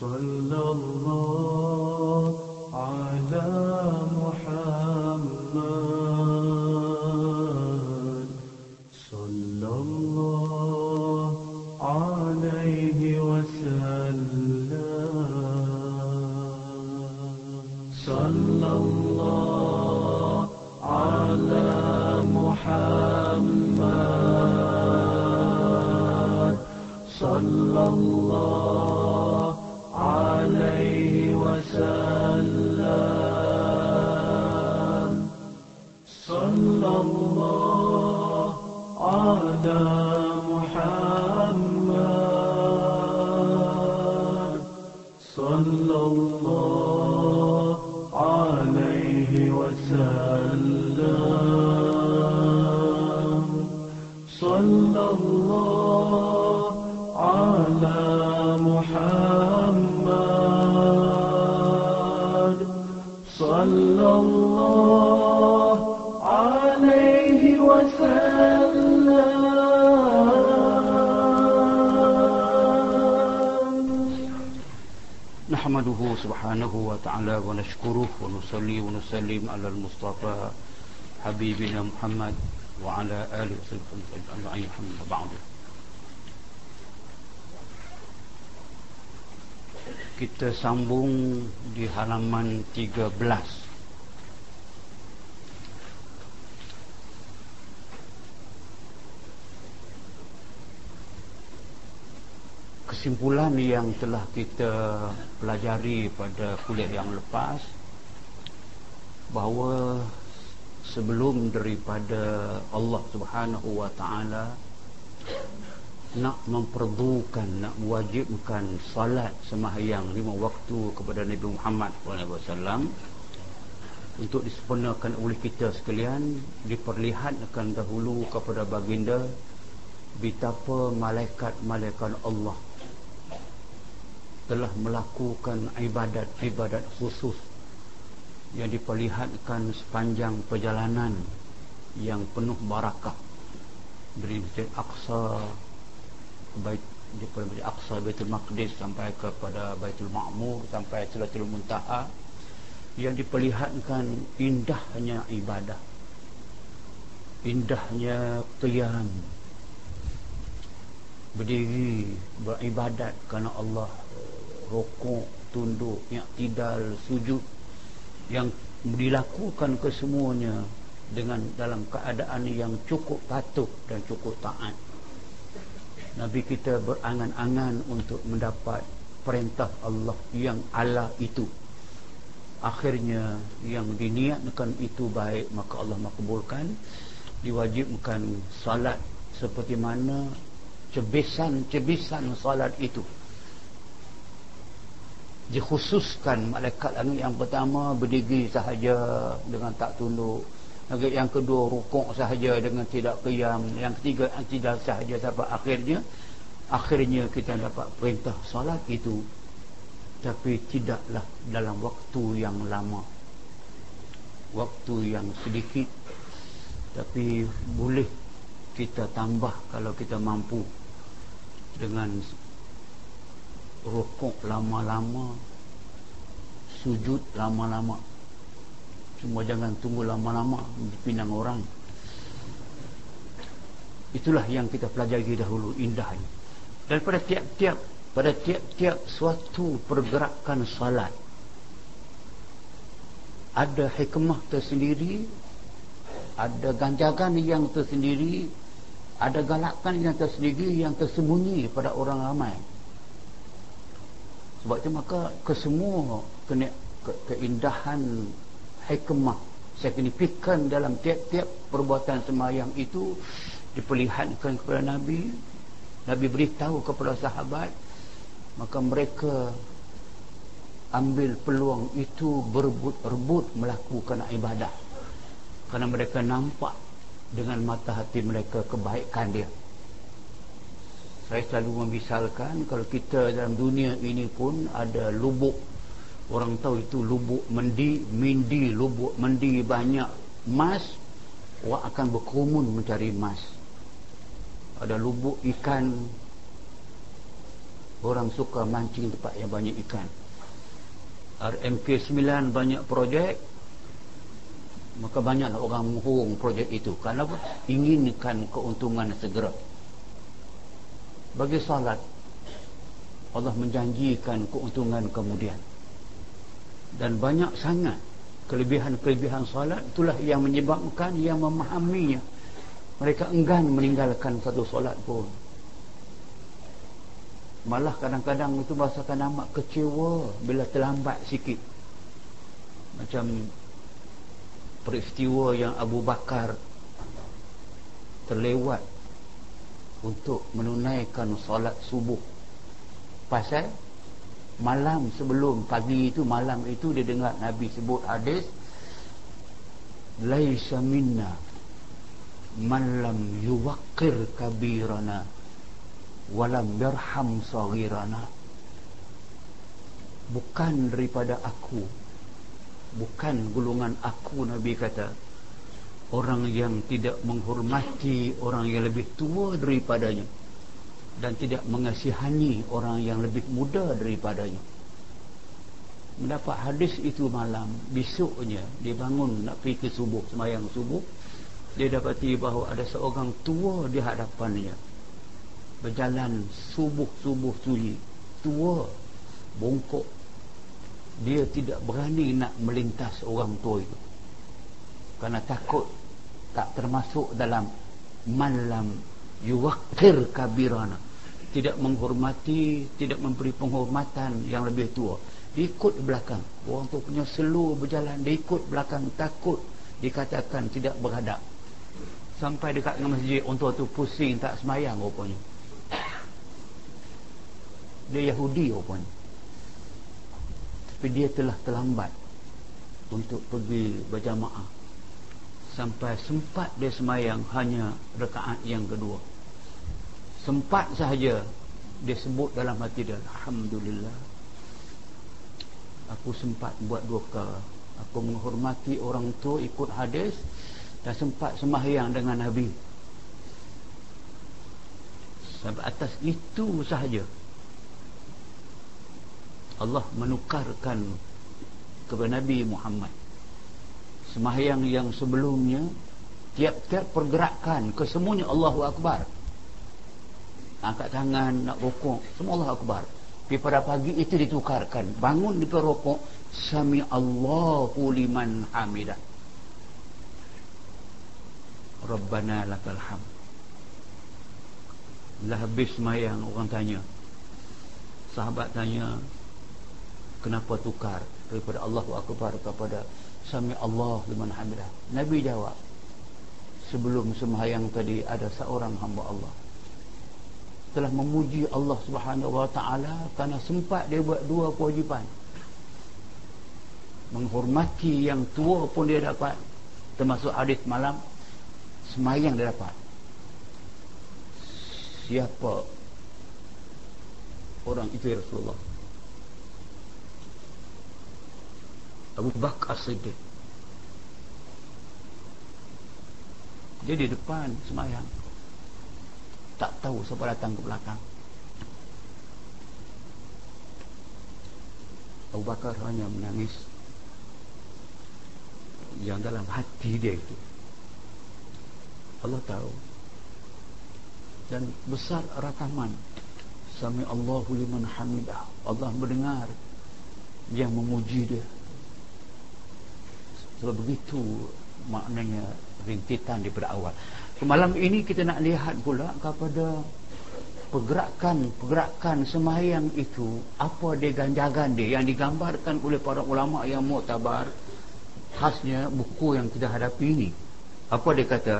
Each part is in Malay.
صلى الله على نحمده سبحانه وتعالى ونشكره ونصلي ونسلم على المصطفى حبيبنا محمد وعلى آله وصحبه أجمعين أما بعد Kita sambung di halaman 13 kesimpulan yang telah kita pelajari pada kuliah yang lepas bahawa sebelum daripada Allah Subhanahu wa taala nak memperdukan nak mewajibkan salat sembahyang lima waktu kepada Nabi Muhammad SAW untuk disempurnakan oleh kita sekalian diperlihatkan dahulu kepada baginda betapa malaikat-malaikat Allah telah melakukan ibadat-ibadat khusus yang diperlihatkan sepanjang perjalanan yang penuh barakah. Dari Masjid Aqsa bait daripada Masjid Aqsa Baitul Maqdis sampai kepada Baitul Ma'mur sampai Silatul Muntaha yang diperlihatkan indahnya ibadah indahnya qiyam. Berdiri beribadat kerana Allah rokok, tunduk, i'tidal, sujud yang dilakukan kesemuanya dengan dalam keadaan yang cukup patuh dan cukup taat. Nabi kita berangan-angan untuk mendapat perintah Allah yang Allah itu. Akhirnya yang diniatkan itu baik maka Allah makbulkan diwajibkan salat seperti mana cebisan-cebisan salat itu dikhususkan malaikat langit yang pertama berdiri sahaja dengan tak tunduk. Lagi yang kedua rukuk sahaja dengan tidak qiyam. Yang ketiga tidak sahaja sampai akhirnya akhirnya kita dapat perintah solat itu. Tapi tidaklah dalam waktu yang lama. Waktu yang sedikit. Tapi boleh kita tambah kalau kita mampu dengan rukuk lama-lama sujud lama-lama. Cuma jangan tunggu lama-lama dipinang orang. Itulah yang kita pelajari dahulu indahnya. Dan pada tiap-tiap pada tiap-tiap suatu pergerakan salat ada hikmah tersendiri ada ganjakan yang tersendiri ada galakan yang tersendiri yang tersembunyi pada orang ramai sebab itu maka kesemua ke, ke, keindahan hikmah signifikan dalam tiap-tiap perbuatan semayang itu diperlihatkan kepada Nabi. Nabi beritahu kepada sahabat maka mereka ambil peluang itu berebut-rebut melakukan ibadah. Kerana mereka nampak dengan mata hati mereka kebaikan dia saya selalu memisalkan kalau kita dalam dunia ini pun ada lubuk. Orang tahu itu lubuk mendi mindi lubuk mendi banyak. Emas orang akan berkerumun mencari emas ada lubuk ikan. Orang suka mancing tempat yang banyak ikan. RMK 9 banyak projek. Maka banyaklah orang menghurung projek itu. Kenapa? inginkan keuntungan segera bagi salat Allah menjanjikan keuntungan kemudian. Dan banyak sangat kelebihan-kelebihan salat itulah yang menyebabkan yang memahaminya. Mereka enggan meninggalkan satu solat pun. Malah kadang-kadang itu merasakan amat kecewa bila terlambat sikit. Macam peristiwa yang Abu Bakar terlewat untuk menunaikan solat subuh. Pasal malam sebelum pagi itu malam itu dia dengar Nabi sebut hadis laisa minna man lam yuwaqqir kabirana walam yarham saghirana. Bukan daripada aku bukan golongan aku nabi kata orang yang tidak menghormati orang yang lebih tua daripadanya dan tidak mengasihani orang yang lebih muda daripadanya. Mendapat hadis itu malam besoknya dia bangun nak pergi ke subuh semayang subuh dia dapati bahawa ada seorang tua di hadapannya. Berjalan subuh-subuh sunyi tua bongkok. Dia tidak berani nak melintas orang tua itu kerana takut tak termasuk dalam malam yuwakir kabirana. Tidak menghormati tidak memberi penghormatan yang lebih tua. Ikut belakang. Orang tu punya slow berjalan dia ikut belakang takut. Dikatakan tidak beradab. Sampai dekat dengan masjid orang tua tu pusing tak semayang rupanya. Dia Yahudi rupanya. Tapi dia telah terlambat untuk pergi berjamaah sampai sempat dia semayang hanya rekaat yang kedua. Sempat sahaja dia sebut dalam hati dia Alhamdulillah aku sempat buat dua perkara aku menghormati orang tua ikut hadis dan sempat semahyang dengan Nabi. Sampai atas itu sahaja Allah menukarkan kepada Nabi Muhammad semahyang yang sebelumnya tiap-tiap pergerakan kesemuanya Allahu Akbar. Angkat tangan nak rokok semua Allahu Akbar. Tapi pada pagi itu ditukarkan. Bangun di perokok sami Allahu liman hamidah. Rabbana lakal ham lah habis semayang orang tanya. Sahabat tanya kenapa tukar? Daripada Allahu Akbar kepada Sami Allah liman hamidah. Nabi jawab sebelum sembahyang tadi ada seorang hamba Allah. Telah memuji Allah Subhanahu wa taala kerana sempat dia buat dua kewajipan. Menghormati yang tua pun dia dapat termasuk hadis malam semayang dia dapat. Siapa orang itu ya Rasulullah Abu Bakar Siddiq. Dia di depan semayang. Tak tahu siapa datang ke belakang. Abu Bakar hanya menangis. Yang dalam hati dia itu. Allah tahu. Dan besar rakaman. Sami Allahu liman hamidah. Allah mendengar. Yang memuji dia sebab begitu maknanya rintitan daripada awal. Malam ini kita nak lihat pula kepada pergerakan-pergerakan semayang itu. Apa dia ganjaran dia? Yang digambarkan oleh para ulama yang muktabar khasnya buku yang kita hadapi ini. Apa dia kata?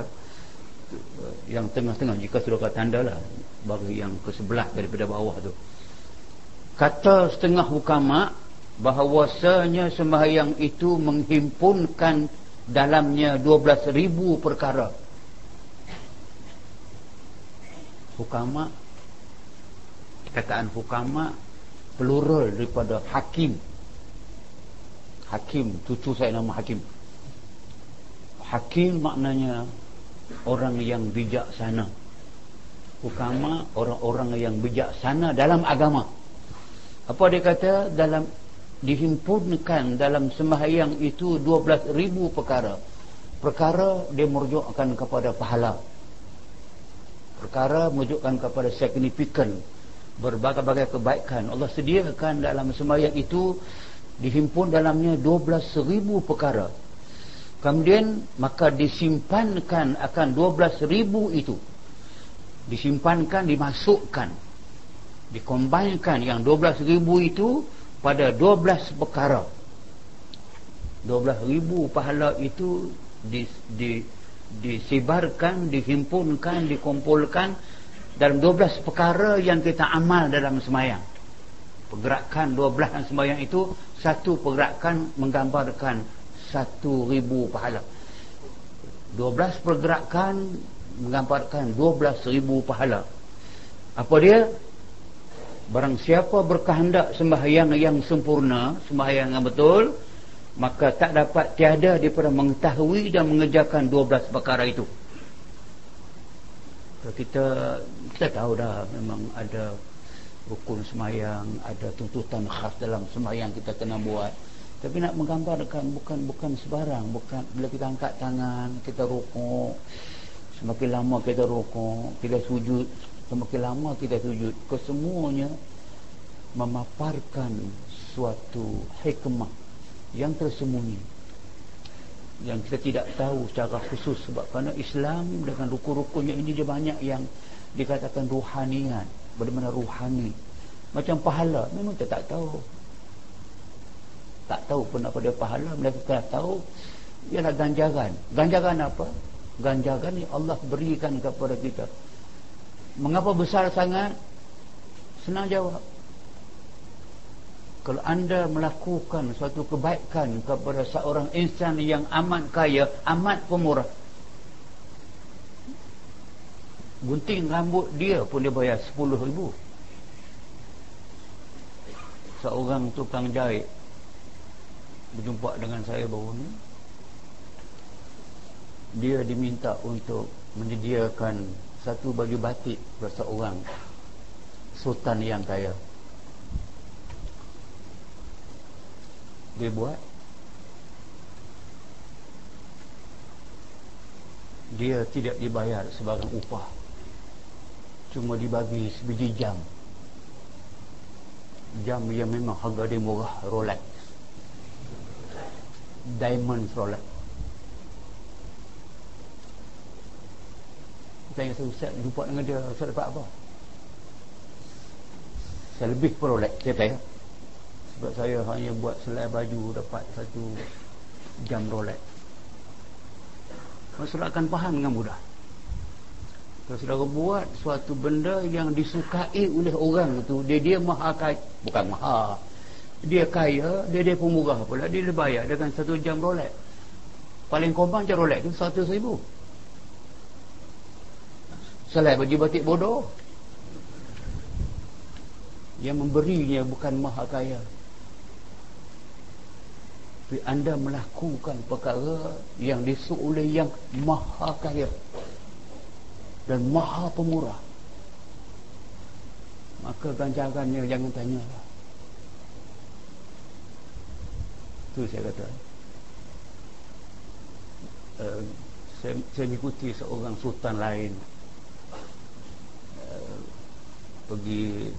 Yang tengah-tengah jika sudah kata tanda lah. Bagi yang ke sebelah daripada bawah tu. Kata setengah hukama bahawasanya sembahyang itu menghimpunkan dalamnya 12 ribu perkara. Hukama kataan hukama plural daripada hakim. Hakim cucu saya nama hakim. Hakim maknanya orang yang bijaksana. Hukama orang-orang yang bijaksana dalam agama. Apa dia kata? Dalam dihimpunkan dalam sembahyang itu 12 ribu perkara. Perkara dia merujukkan kepada pahala. Perkara merujukkan kepada signifikan berbagai-bagai kebaikan. Allah sediakan dalam sembahyang itu dihimpun dalamnya 12 ribu perkara. Kemudian maka disimpankan akan 12 ribu itu. Disimpankan dimasukkan dikombinkan yang 12 ribu itu pada 12 perkara. 12 ribu pahala itu di, di, disebarkan dihimpunkan dikumpulkan dalam 12 perkara yang kita amal dalam semayang. Pergerakan 12 semayang itu satu pergerakan menggambarkan satu ribu pahala. 12 pergerakan menggambarkan 12 ribu pahala. Apa dia barang siapa berkehendak sembahyang yang sempurna sembahyang yang betul maka tak dapat tiada daripada mengetahui dan mengerjakan 12 perkara itu. Kita kita tahu dah memang ada rukun semayang ada tuntutan khas dalam semayang kita kena buat. Tapi nak menggambarkan bukan bukan sebarang bukan bila kita angkat tangan kita rukuk semakin lama kita rukuk kita sujud semakin lama kita sujud kesemuanya memaparkan suatu hikmah yang tersembunyi. Yang kita tidak tahu secara khusus sebab kerana Islam dengan rukun-rukunnya ini dia banyak yang dikatakan ruhanian bagaimana ruhani. Macam pahala memang kita tak tahu. Tak tahu pun apa dia pahala mereka tak tahu. Ialah ganjaran. Ganjaran apa? Ganjaran ni Allah berikan kepada kita mengapa besar sangat senang jawab kalau anda melakukan suatu kebaikan kepada seorang insan yang amat kaya, amat pemurah. Gunting rambut dia pun dia bayar 10 ribu. Seorang tukang jahit berjumpa dengan saya baru ni. Dia diminta untuk menyediakan satu baju batik kepada seorang sultan yang kaya. dia buat. Dia tidak dibayar sebagai upah. Cuma dibagi sebiji jam. Jam yang memang harga dia murah Rolex. Diamond Rolex saya kata Ustaz jumpa dengan dia Ustaz dapat apa? Saya lebih per Rolex saya bayar sebab saya hanya buat selai baju dapat satu jam Rolex. Masalah akan faham dengan mudah. Kalau saudara buat suatu benda yang disukai oleh orang itu dia dia maha kaya bukan maha. Dia kaya dia dia pemurah pula. Dia bayar dengan satu jam Rolex. Paling kompang jam Rolex itu satu ribu selai baju batik bodoh. Yang memberinya bukan maha kaya. Tapi anda melakukan perkara yang disuruh oleh yang maha kaya dan maha pemurah. Maka ganjarannya jangan tanya lah. tu saya kata. Uh, saya, saya ikuti seorang sultan lain uh, pergi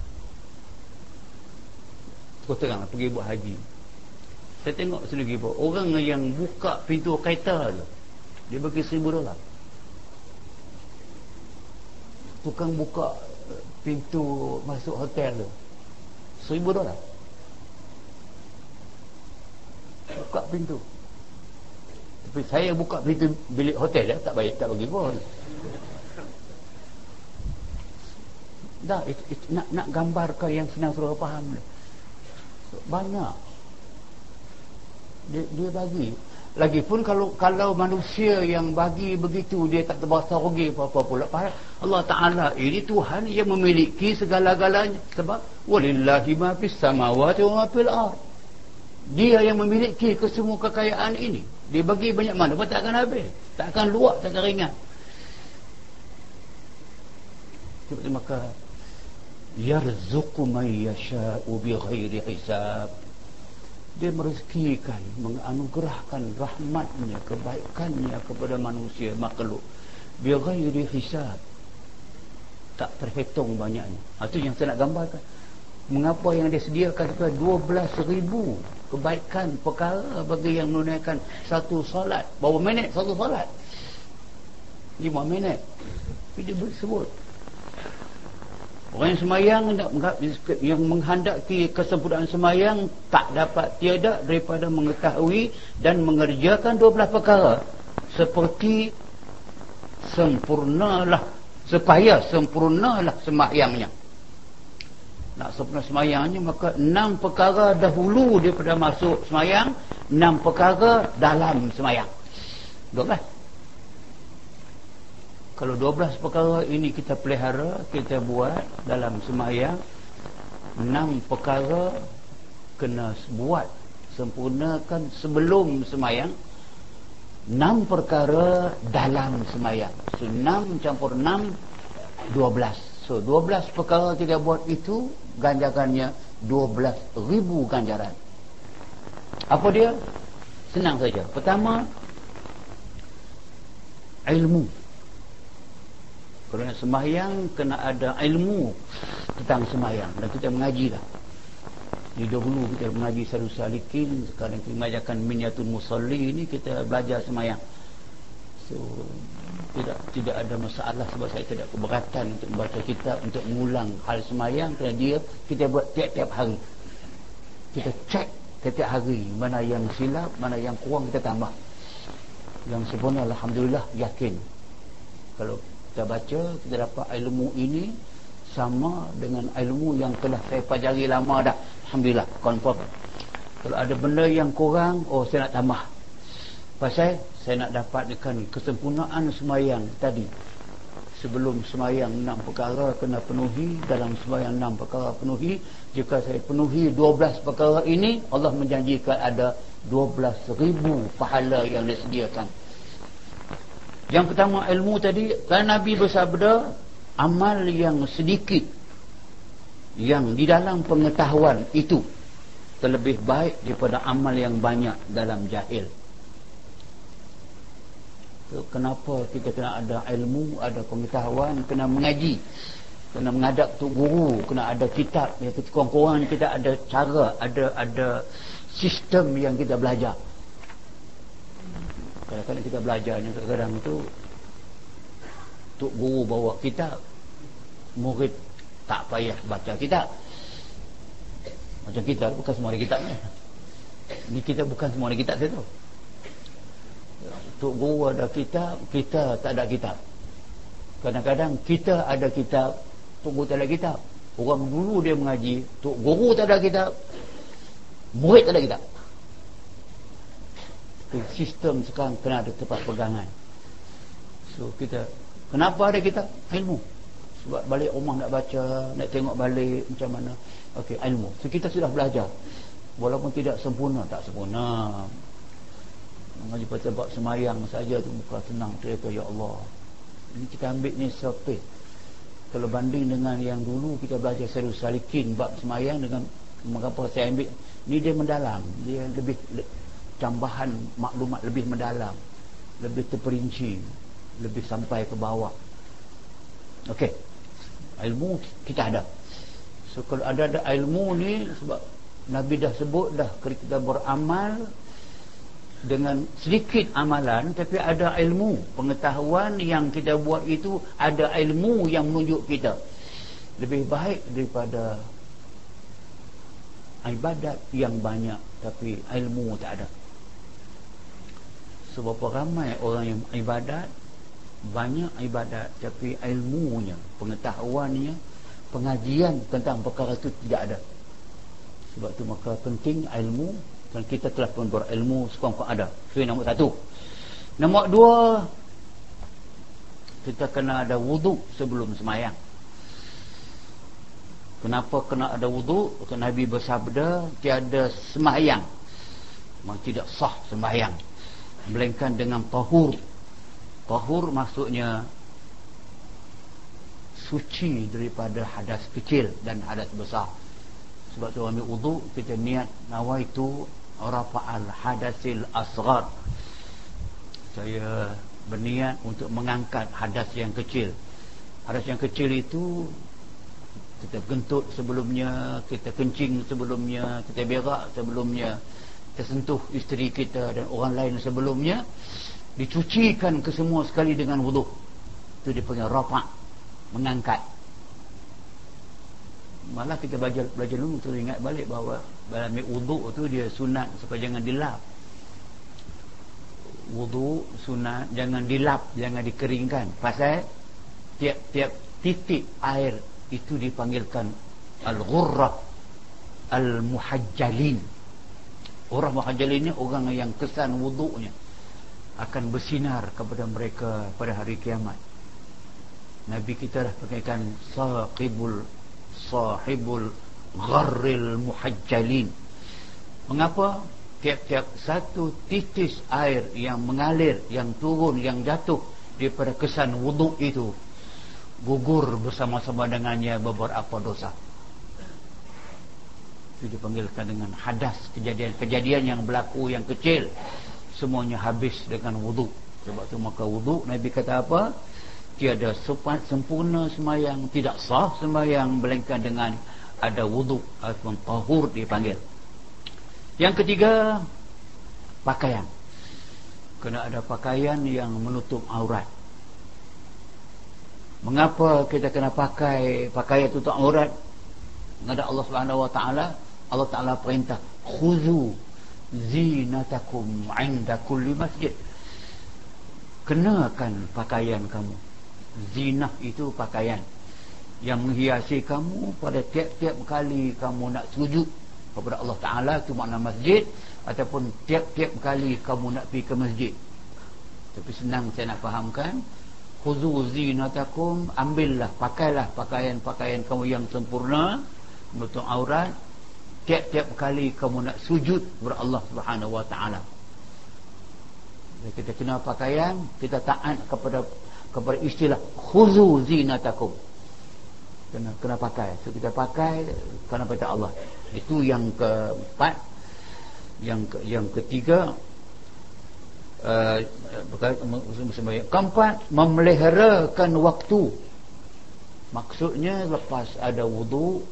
kota kan pergi buat haji. Saya tengok sendiri pun orang yang buka pintu kaita tu dia bagi seribu dolar. Tukang buka pintu masuk hotel tu seribu dolar. Buka pintu. Tapi saya buka pintu bilik hotel ya, tak baik tak bagi pun dah it, it, nak nak gambarkan yang senang suruh faham banyak. Dia, dia bagi. Lagipun kalau kalau manusia yang bagi begitu dia tak terbahasa rugi apa-apa pula. Allah Ta'ala ini Tuhan yang memiliki segala-galanya. Sebab walillahi ma fis samawati wa ma fil ard. Dia yang memiliki kesemua kekayaan ini. Dia bagi banyak mana pun tak akan habis. Tak akan luak tak akan ringan. Maka yarzuqu man yasha'u bighairi hisab. Dia merezekikan, menganugerahkan rahmatnya, kebaikannya kepada manusia makhluk bighairi hisab. Tak terhitung banyaknya. Itu ha, yang saya nak gambarkan. Mengapa yang dia sediakan itu 12 ribu kebaikan perkara bagi yang menunaikan satu solat. Berapa minit satu solat? 5 minit. Dia sebut Orang yang semayang yang menghendaki kesempurnaan semayang tak dapat tiada daripada mengetahui dan mengerjakan 12 perkara seperti sempurnalah supaya sempurnalah semayangnya. Nak sempurna semayangnya maka enam perkara dahulu daripada masuk semayang, enam perkara dalam semayang. 12 kalau 12 perkara ini kita pelihara kita buat dalam semayang enam perkara kena buat sempurnakan sebelum semayang enam perkara dalam semayang. So enam campur enam dua belas. So dua belas perkara kita buat itu ganjarannya dua belas ribu ganjaran. Apa dia? Senang saja. Pertama ilmu kalau nak sembahyang kena ada ilmu tentang sembahyang dan kita mengaji lah. Di dahulu kita mengaji Saru Salikin, sekarang kita mengajarkan Minyatul Musalli ini kita belajar sembahyang. So tidak tidak ada masalah sebab saya tidak keberatan untuk membaca kitab untuk mengulang hal sembahyang kerana dia kita buat tiap-tiap hari. Kita cek tiap-tiap hari mana yang silap, mana yang kurang kita tambah. Yang sebenarnya alhamdulillah yakin. Kalau kita baca kita dapat ilmu ini sama dengan ilmu yang telah saya pelajari lama dah. Alhamdulillah. Confirm kalau ada benda yang kurang oh saya nak tambah. Pasal saya nak dapatkan kesempurnaan semayang tadi. Sebelum semayang enam perkara kena penuhi dalam semayang enam perkara penuhi jika saya penuhi dua belas perkara ini Allah menjanjikan ada dua belas ribu pahala yang disediakan yang pertama ilmu tadi kan Nabi bersabda amal yang sedikit yang di dalam pengetahuan itu terlebih baik daripada amal yang banyak dalam jahil. Kenapa kita kena ada ilmu, ada pengetahuan, kena mengaji, kena mengadap tu guru, kena ada kitab, kurang-kurang kita ada cara, ada ada sistem yang kita belajar kadang-kadang kita belajar ni kadang-kadang tu tok guru bawa kita murid tak payah baca kitab. Macam kita bukan semua ada kitabnya ni. Kita bukan semua ada kitab tu tok guru ada kitab kita tak ada kitab. Kadang-kadang kita ada kitab tok guru tak ada kitab. Orang dulu dia mengaji tok guru tak ada kitab murid tak ada kitab sistem sekarang kena ada tempat pegangan. So kita kenapa ada kita ilmu. Sebab balik rumah nak baca nak tengok balik macam mana? Ok ilmu. So kita sudah belajar. Walaupun tidak sempurna tak sempurna. Mengaji pada bab semayang saja tu bukan senang cerita ya Allah. Ini kita ambil ni sepih kalau banding dengan yang dulu kita belajar serius salikin bab semayang dengan mengapa saya ambil. Ni dia mendalam. Dia lebih tambahan maklumat lebih mendalam lebih terperinci lebih sampai ke bawah. Ok ilmu kita ada. So kalau ada ada ilmu ni sebab Nabi dah sebut dah kita beramal dengan sedikit amalan tapi ada ilmu pengetahuan yang kita buat itu ada ilmu yang menunjuk kita. Lebih baik daripada ibadat yang banyak tapi ilmu tak ada Seberapa ramai orang yang ibadat Banyak ibadat. Tapi ilmunya Pengetahuannya Pengajian tentang perkara itu tidak ada. Sebab itu maka penting ilmu. Dan kita telah pun berilmu Sekurang-kurang ada. Itu so, nombor satu. Nombor dua Kita kena ada wuduk sebelum semayang. Kenapa kena ada wuduk? Nabi bersabda Tiada semayang. Memang tidak sah semayang melainkan dengan tahur. Tahur maksudnya suci daripada hadas kecil dan hadas besar. Sebab tu ambil wudu kita niat nawaitu rafa'al hadasil asghar. Saya berniat untuk mengangkat hadas yang kecil. Hadas yang kecil itu kita gentut sebelumnya kita kencing sebelumnya kita berak sebelumnya kita sentuh isteri kita dan orang lain sebelumnya dicucikan ke semua sekali dengan wudu. Itu dipanggil rafa' mengangkat. Malah kita belajar belajar dulu tu ingat balik bahawa dalam wudu tu dia sunat supaya jangan dilap. Wudu sunat jangan dilap jangan dikeringkan. Pasal tiap-tiap titik air itu dipanggilkan al-ghurrah al-muhajjalin orang muhajjalin ni orang yang kesan wudunya akan bersinar kepada mereka pada hari kiamat. Nabi kita dah pakaikan sahibul sahibul gharril muhajjalin. Mengapa? Tiap-tiap satu titis air yang mengalir, yang turun, yang jatuh daripada kesan wuduk itu gugur bersama-sama dengannya beberapa dosa itu dipanggilkan dengan hadas kejadian-kejadian yang berlaku yang kecil. Semuanya habis dengan wuduk sebab tu maka wuduk Nabi kata apa? Tiada sempat sempurna semayang tidak sah semayang melainkan dengan ada wuduk ataupun tahur dipanggil. Yang ketiga Pakaian. Kena ada pakaian yang menutup aurat. Mengapa kita kena pakai Pakaian tutup aurat? Ada Allah SWT Allah Ta'ala perintah Khuzu zinatakum Inda kulli masjid. Kenakan pakaian kamu. Zinah itu pakaian Yang menghiasi kamu Pada tiap-tiap kali kamu nak sujud kepada Allah Ta'ala itu makna masjid ataupun tiap-tiap kali kamu nak pergi ke masjid. Tapi senang saya nak fahamkan khuzu zinatakum ambillah pakailah pakaian-pakaian kamu yang sempurna menutup aurat tiap-tiap kali kamu nak sujud kepada Allah Subhanahu Wa Ta'ala. Kita kena pakaian kita taat kepada kepada istilah khuzu zinatakum. Kena kena pakai. So kita pakai kerana pada Allah. Itu yang keempat. Yang ke, yang ketiga uh, keempat memeliharakan waktu. Maksudnya lepas ada wudu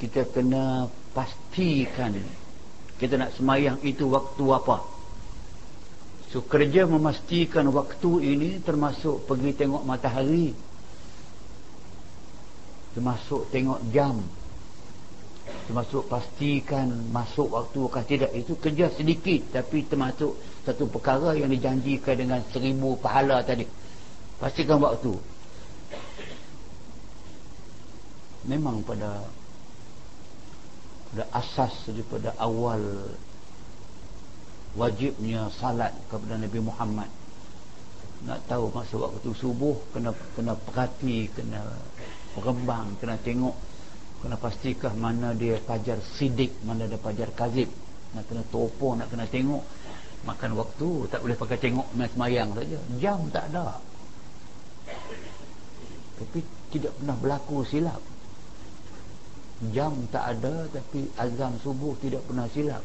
kita kena pastikan kita nak semayang itu waktu apa? So kerja memastikan waktu ini termasuk pergi tengok matahari. Termasuk tengok jam. Termasuk pastikan masuk waktu kah tidak. Itu kerja sedikit tapi termasuk satu perkara yang dijanjikan dengan seribu pahala tadi. Pastikan waktu. Memang pada pada asas daripada awal wajibnya salat kepada Nabi Muhammad. Nak tahu masuk waktu subuh kena kena perhati kena berkembang kena tengok kena pastikan mana dia pajar sidik mana dia pajar kazib. Nak kena topo nak kena tengok. Makan waktu tak boleh pakai tengok main semayang saja. Jam tak ada. Tapi tidak pernah berlaku silap jam tak ada tapi azam subuh tidak pernah silap.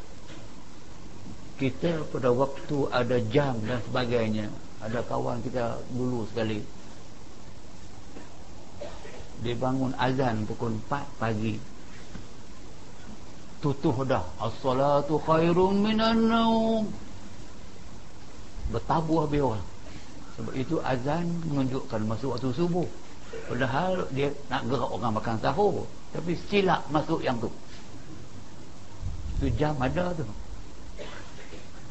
Kita pada waktu ada jam dan sebagainya ada kawan kita dulu sekali. Dia bangun azan pukul 4 pagi. Tutuh dah. As-salatu khairun minan naum. Bertabuh habis orang. Sebab itu azan menunjukkan masuk waktu subuh. Padahal dia nak gerak orang makan sahur tapi silap masuk yang tu. Tu jam ada tu.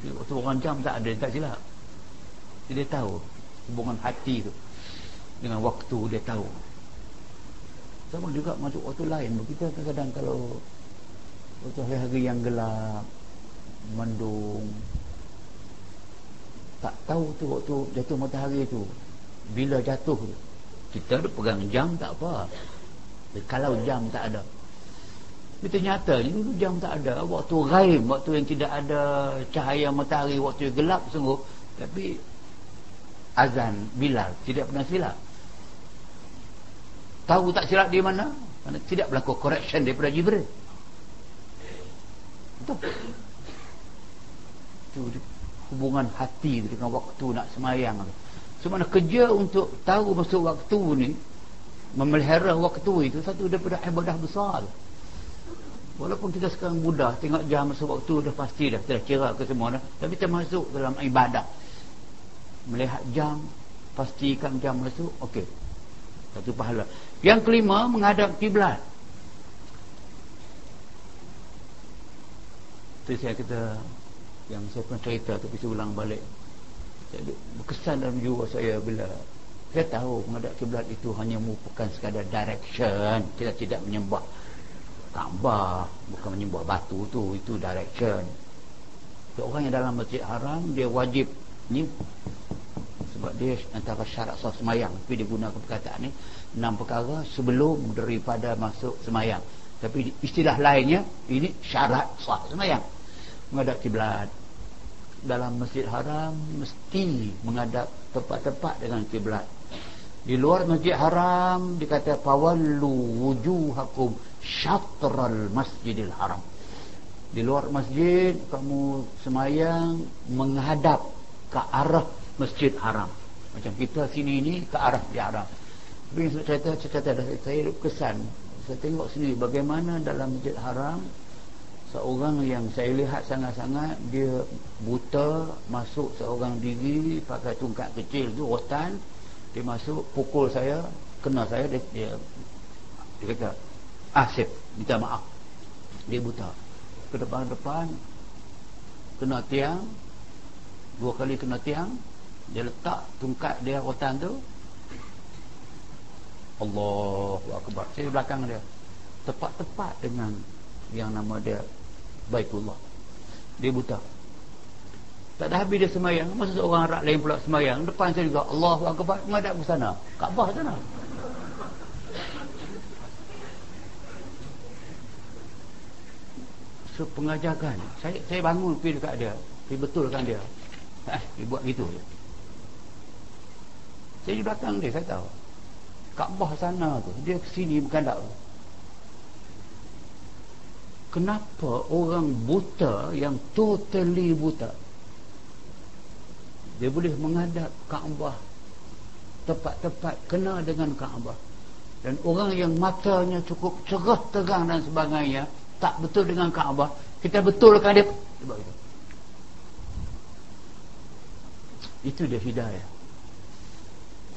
Waktu orang jam tak ada tak silap. Dia tahu hubungan hati tu. Dengan waktu dia tahu. Sama juga masuk waktu lain kita kadang-kadang kalau waktu hari-hari yang gelap mendung tak tahu tu waktu jatuh matahari tu. Bila jatuh tu kita ada pegang jam tak apa kalau jam tak ada. Kita nyata ni dulu jam tak ada. Waktu raim waktu yang tidak ada cahaya matahari waktu yang gelap sungguh. Tapi azan bilal tidak pernah silap. Tahu tak silap di mana? Kerana tidak berlaku correction daripada Jibril. Betul. Itu hubungan hati dengan waktu nak semayang. Sebenarnya kerja untuk tahu masuk waktu ni memelihara waktu itu satu daripada ibadah besar walaupun kita sekarang mudah tengok jam masuk waktu dah pasti dah dah kira ke semua dah. Tapi termasuk dalam ibadah. Melihat jam pastikan jam masuk okey. Satu pahala. Yang kelima menghadap kiblat. Itu saya kata yang saya pernah cerita tapi saya ulang balik. Berkesan dalam jiwa saya bila saya tahu menghadap kiblat itu hanya merupakan sekadar direction. Kita tidak menyembah Kaabah bukan menyembah batu tu itu direction. So, orang yang dalam masjid haram dia wajib ni sebab dia antara syarat sah semayang. Tapi dia guna perkataan ni enam perkara sebelum daripada masuk semayang. Tapi istilah lainnya ini syarat sah semayang. Menghadap kiblat dalam masjid haram mesti menghadap tempat-tempat dengan kiblat. Di luar masjid haram dikata pawallu wujuhakum syatral masjidil haram. Di luar masjid kamu semayang menghadap ke arah masjid haram. Macam kita sini ni ke arah di haram. Tapi cerita cerita saya kesan. Saya tengok sini bagaimana dalam masjid haram seorang yang saya lihat sangat-sangat dia buta masuk seorang diri pakai tungkat kecil tu rotan dia masuk pukul saya kena saya dia, dia, dia kata asif minta maaf. Dia buta. Ke depan-depan kena tiang dua kali kena tiang dia letak tungkat dia rotan tu. Allahu Akbar. Saya belakang dia. Tepat-tepat dengan yang nama dia Baitullah. Dia buta. Tak ada habis dia semayang. Masa seorang Arab lain pula semayang depan saya juga Allah Akbar. Menghadap ke sana. Kaabah sana. So pengajakan. Saya saya bangun pergi dekat dia. Pergi betulkan dia. Eh, dia buat gitu je. Saya di belakang dia saya tahu. Kaabah sana tu. Dia kesini menghadap tu kenapa orang buta yang totally buta? Dia boleh menghadap Kaabah. Tepat-tepat kena dengan Kaabah. Dan orang yang matanya cukup cerah terang dan sebagainya tak betul dengan Kaabah kita betulkan dia. Sebab itu itu dia hidayah.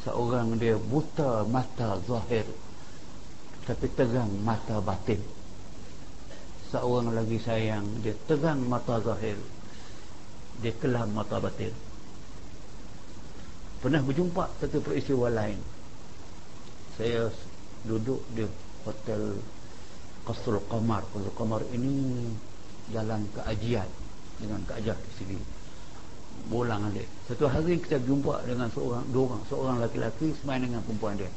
Seorang dia buta mata zahir tapi terang mata batin seorang lagi sayang. Dia terang mata zahir. Dia kelam mata batin. Pernah berjumpa satu peristiwa lain. Saya duduk di hotel Qasrul Qamar Qasrul Qamar ini jalan keajian dengan keajar di sini. Bolang alik. Satu hari kita jumpa dengan seorang dua orang. Seorang laki-laki semayang dengan perempuan dia.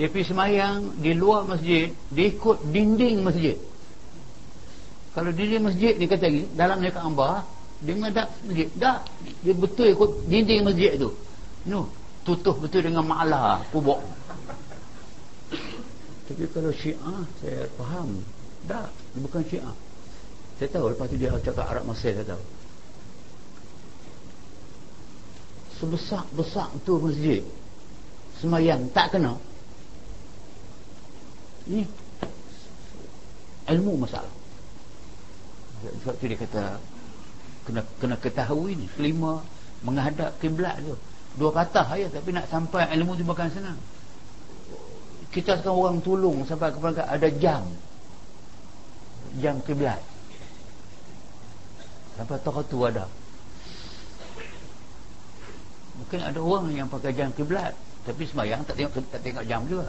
Dia pergi semayang di luar masjid. Dia ikut dinding masjid kalau dinding masjid ni kata lagi dalamnya Kaabah dia menghadap masjid. Dah dia betul ikut dinding masjid tu. No tutup betul dengan ma'lah kubuk tapi kalau syiah saya faham. Dah dia bukan syiah. Saya tahu lepas tu dia cakap Arab Mesir saya tahu. Sebesar-besar tu masjid semayang tak kena. Ni ilmu masalah sebab tu dia kata kena kena ketahui ni kelima menghadap kiblat tu. Dua kata aja tapi nak sampai ilmu tu bukan senang. Kita sekarang orang tolong sampai kepada ada jam. Jam kiblat. Sampai tahu tu ada. Mungkin ada orang yang pakai jam kiblat tapi semayang tak tengok tak tengok jam juga.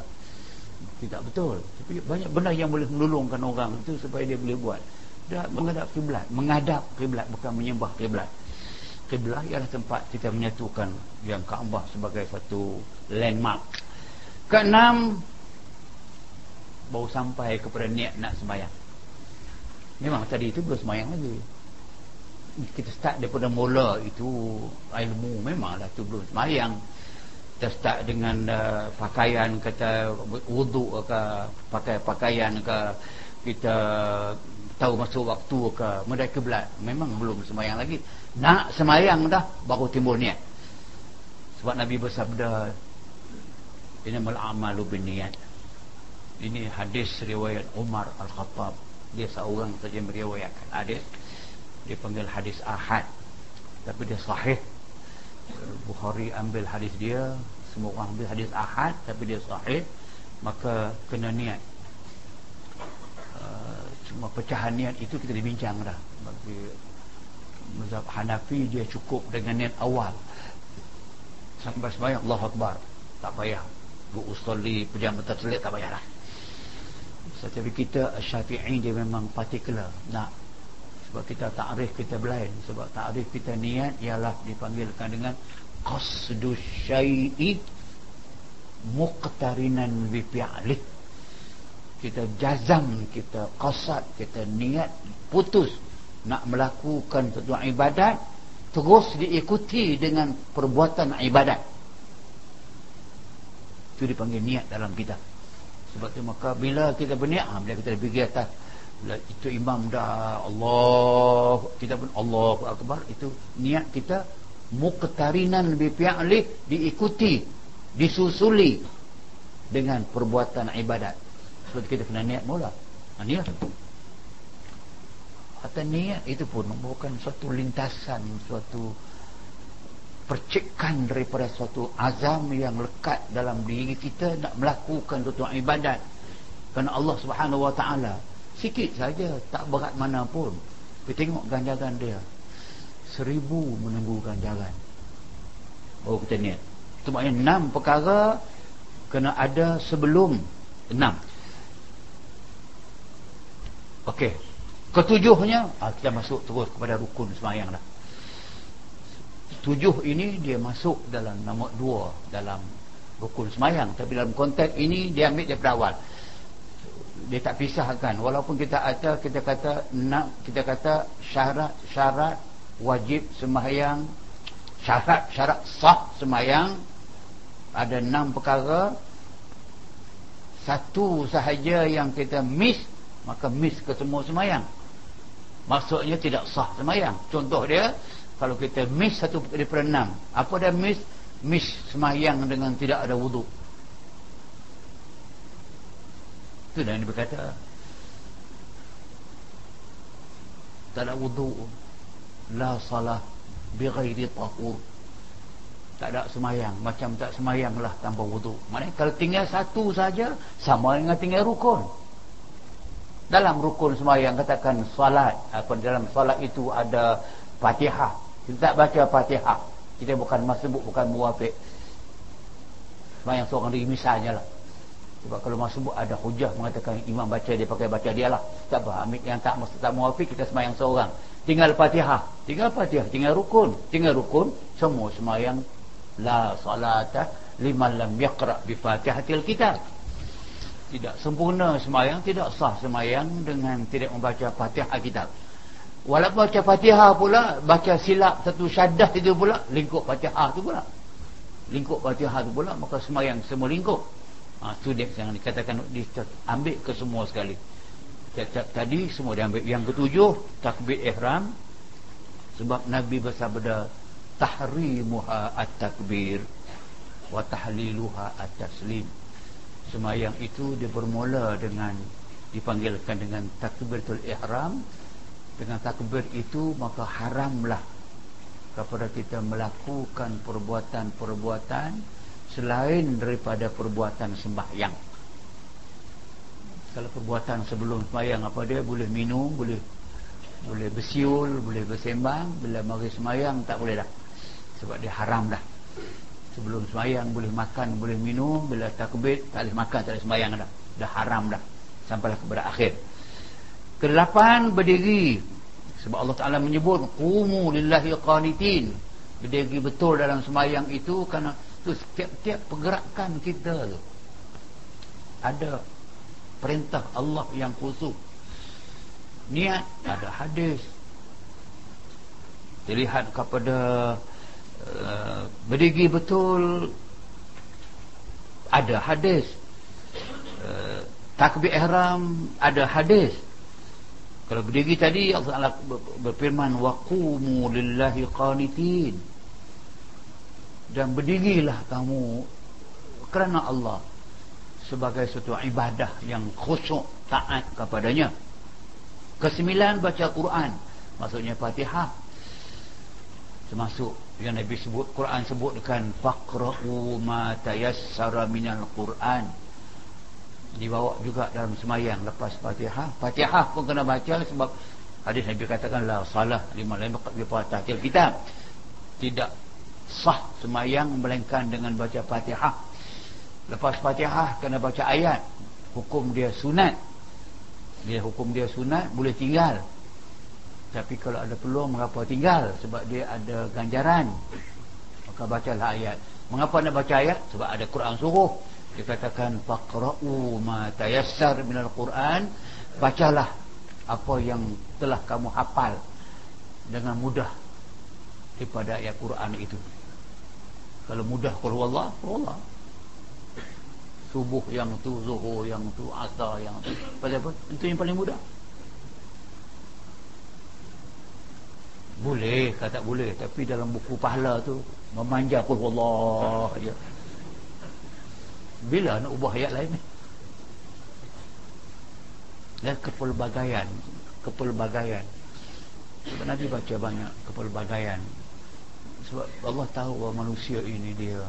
Tidak betul. Tapi banyak benda yang boleh menolongkan orang itu supaya dia boleh buat dia menghadap kiblat. Menghadap kiblat bukan menyembah kiblat. Kiblat ialah tempat kita menyatukan yang Kaabah sebagai satu landmark. Keenam baru sampai kepada niat nak sembahyang. Memang tadi itu belum sembahyang lagi. Kita start daripada mula itu ilmu memanglah tu belum sembahyang. Kita start dengan uh, pakaian kata wuduk ke pakai pakaian ke kita tahu masuk waktu ke mereka belat. Memang belum semayang lagi. Nak semayang dah baru timbul niat. Sebab Nabi bersabda ini amalu bin niat ini hadis riwayat Umar Al-Khattab. Dia seorang saja meriwayatkan hadis. Dia panggil hadis ahad. Tapi dia sahih. Bukhari ambil hadis dia semua orang ambil hadis ahad tapi dia sahih. Maka kena niat cuma pecahan niat itu kita dibincang dah. Bagi mazhab Hanafi dia cukup dengan niat awal. Sampai sembahyang Allah Akbar. Tak payah. Bu usolli pejam tak payahlah. Tetapi kita Syafi'i dia memang particular nak. Sebab kita ta'rif kita blind. Sebab ta'rif kita niat ialah dipanggilkan dengan qasdu syai'i muqtarinan bi fi'li kita jazam kita qasad kita niat putus. Nak melakukan satu ibadat terus diikuti dengan perbuatan ibadat. Itu dipanggil niat dalam kita. Sebab tu maka bila kita berniat ha, bila kita pergi atas bila itu imam dah Allah kita pun Allah akbar. Itu niat kita muqtarinan bi fi'li diikuti disusuli dengan perbuatan ibadat sebab kita kena niat mula. Ha, niat. Atau niat itu pun bukan suatu lintasan suatu percikan daripada suatu azam yang lekat dalam diri kita nak melakukan suatu ibadat. Kerana Allah subhanahu wa ta'ala sikit saja tak berat mana pun. Kita tengok ganjaran dia. Seribu menunggu ganjaran. Baru kita niat. Itu maknanya enam perkara kena ada sebelum enam ok ketujuhnya ah, kita masuk terus kepada rukun semayang dah. Tujuh ini dia masuk dalam nombor dua dalam rukun semayang. Tapi dalam konteks ini dia ambil daripada awal. Dia tak pisahkan. Walaupun kita ada kita kata nak kita kata syarat-syarat wajib semayang syarat-syarat sah semayang ada enam perkara. Satu sahaja yang kita miss maka miss ke semua semayang. Maksudnya tidak sah semayang. Contoh dia kalau kita miss satu daripada enam apa dia miss? Miss semayang dengan tidak ada wuduk itu yang berkata tak ada wuduk la salah bi ghairi tahur tak ada semayang. Macam tak semayang lah tanpa wuduk maknanya kalau tinggal satu saja sama dengan tinggal rukun dalam rukun semayang katakan salat apa dalam salat itu ada fatihah. Kita tak baca fatihah. Kita bukan masbuk bukan muwafiq. Yang seorang diri misalnya lah. Sebab kalau masbuk ada hujah mengatakan imam baca dia pakai baca dia lah. Tak apa ambil yang tak maksud tak muwafiq kita semayang seorang. Tinggal fatihah. Tinggal fatihah tinggal rukun. Tinggal rukun semua semayang la salata liman lam yaqra bi fatihatil kitab tidak sempurna semayang tidak sah semayang dengan tidak membaca fatihah kitab Walaupun baca fatihah pula Baca silap satu syadah itu pula Lingkup fatihah tu pula. Lingkup fatihah tu pula Maka semayang semua lingkup. Ha, Itu dia yang dikatakan Ambil ke semua sekali. Tadi semua diambil. Yang ketujuh Takbir ihram. Sebab Nabi bersabda Tahrimuha at-takbir Wa tahliluha at-taslim Semayang itu dia bermula dengan Dipanggilkan dengan takbiratul ihram. Dengan takbir itu maka haramlah kepada kita melakukan perbuatan-perbuatan selain daripada perbuatan sembahyang. Kalau perbuatan sebelum sembahyang apa dia? Boleh minum boleh boleh bersiul boleh bersembang. Bila mari sembahyang tak boleh dah. Sebab dia haram dah sebelum sembahyang boleh makan boleh minum bila takbir tak boleh makan tak boleh sembahyang dah dah haram dah sampailah kepada akhir Kedelapan berdiri sebab Allah Taala menyebut qumu lillahi qanitin. Berdiri betul dalam semayang itu kerana tu setiap-tiap pergerakan kita tu ada perintah Allah yang khusus. Niat ada hadis. Dilihat kepada uh, berdiri betul ada hadis. Uh, takbir ihram ada hadis. Kalau berdiri tadi Allah berfirman waqumu lillahi qanitin. Dan berdirilah kamu kerana Allah sebagai satu ibadah yang khusyuk taat kepadanya. Kesembilan baca Quran maksudnya Fatihah. Termasuk yang Nabi sebut Quran sebutkan faqra'u ma tayassara minal Quran. Dibawa juga dalam semayang lepas Fatihah. Fatihah pun kena baca sebab hadis Nabi katakan la salah lima lain lepas tahtil kitab. Tidak sah semayang melainkan dengan baca Fatihah. Lepas Fatihah kena baca ayat. Hukum dia sunat. Dia hukum dia sunat boleh tinggal tapi kalau ada peluang mengapa tinggal? Sebab dia ada ganjaran. Maka bacalah ayat. Mengapa nak baca ayat? Sebab ada Quran suruh. Dikatakan faqra'u ma tayassar minal Quran. Bacalah apa yang telah kamu hafal dengan mudah daripada ayat Quran itu. Kalau mudah qul Allah Allah subuh yang tu zuhur yang tu asar yang tu. Pada apa? Itu yang paling mudah Boleh, kata boleh. Tapi dalam buku pahala tu, memanja pun Allah je. Bila nak ubah ayat lain ni? Dan kepelbagaian. Kepelbagaian. Sebab Nabi baca banyak kepelbagaian. Sebab Allah tahu bahawa manusia ini dia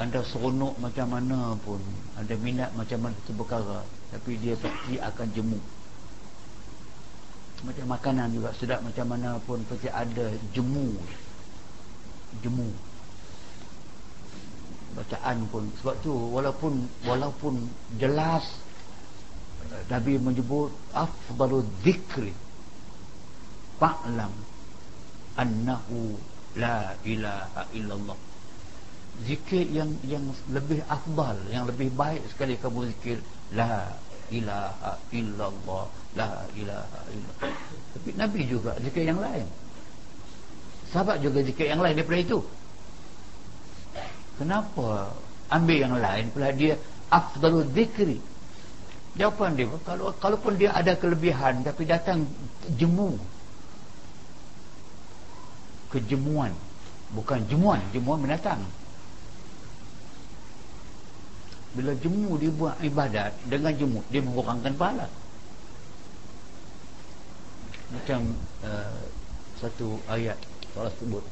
anda seronok macam mana pun anda minat macam mana itu perkara tapi dia pasti akan jemuk macam makanan juga sedap macam mana pun pasti ada jemu. Jemu. Bacaan pun. Sebab tu walaupun walaupun jelas Nabi menyebut afdalu dzikri fa'lam annahu la ilaha illallah. Zikir yang yang lebih afdal yang lebih baik sekali kamu zikir la ilaha illallah la ilaha illallah. Tapi nabi juga zikir yang lain. Sahabat juga zikir yang lain daripada itu. Kenapa ambil yang lain pula dia afdalul zikri? Jawapan dia kalau kalaupun dia ada kelebihan tapi datang jemu. Kejemuan. Bukan jemuan jemuan binatang bila jemu dia buat ibadat dengan jemu dia mengurangkan pahala. Macam uh, satu ayat Allah sebut.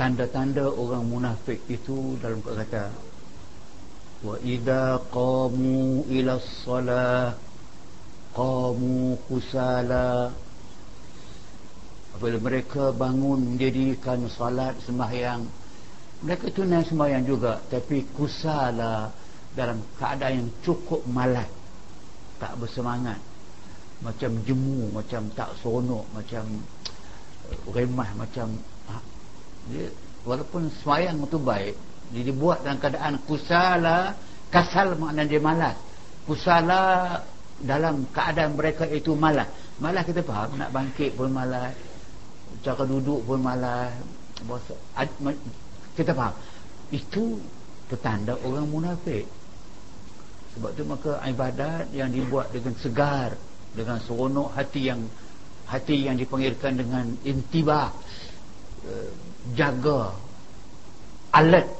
Tanda-tanda orang munafik itu dalam kata wa idza qamu ila shalah qamu kusala apabila mereka bangun mendirikan salat sembahyang mereka tunai sembahyang juga. Tapi kusala dalam keadaan yang cukup malas tak bersemangat. Macam jemu macam tak seronok macam eh, remah macam ha, dia, walaupun sembahyang itu baik dia dibuat dalam keadaan kusala kasal makna dia malas. Kusala dalam keadaan mereka itu malas. Malas kita faham nak bangkit pun malas cara duduk pun malas. Kita faham. Itu petanda orang munafik. Sebab tu maka ibadat yang dibuat dengan segar dengan seronok hati yang hati yang dipanggilkan dengan intibah eh, jaga alert.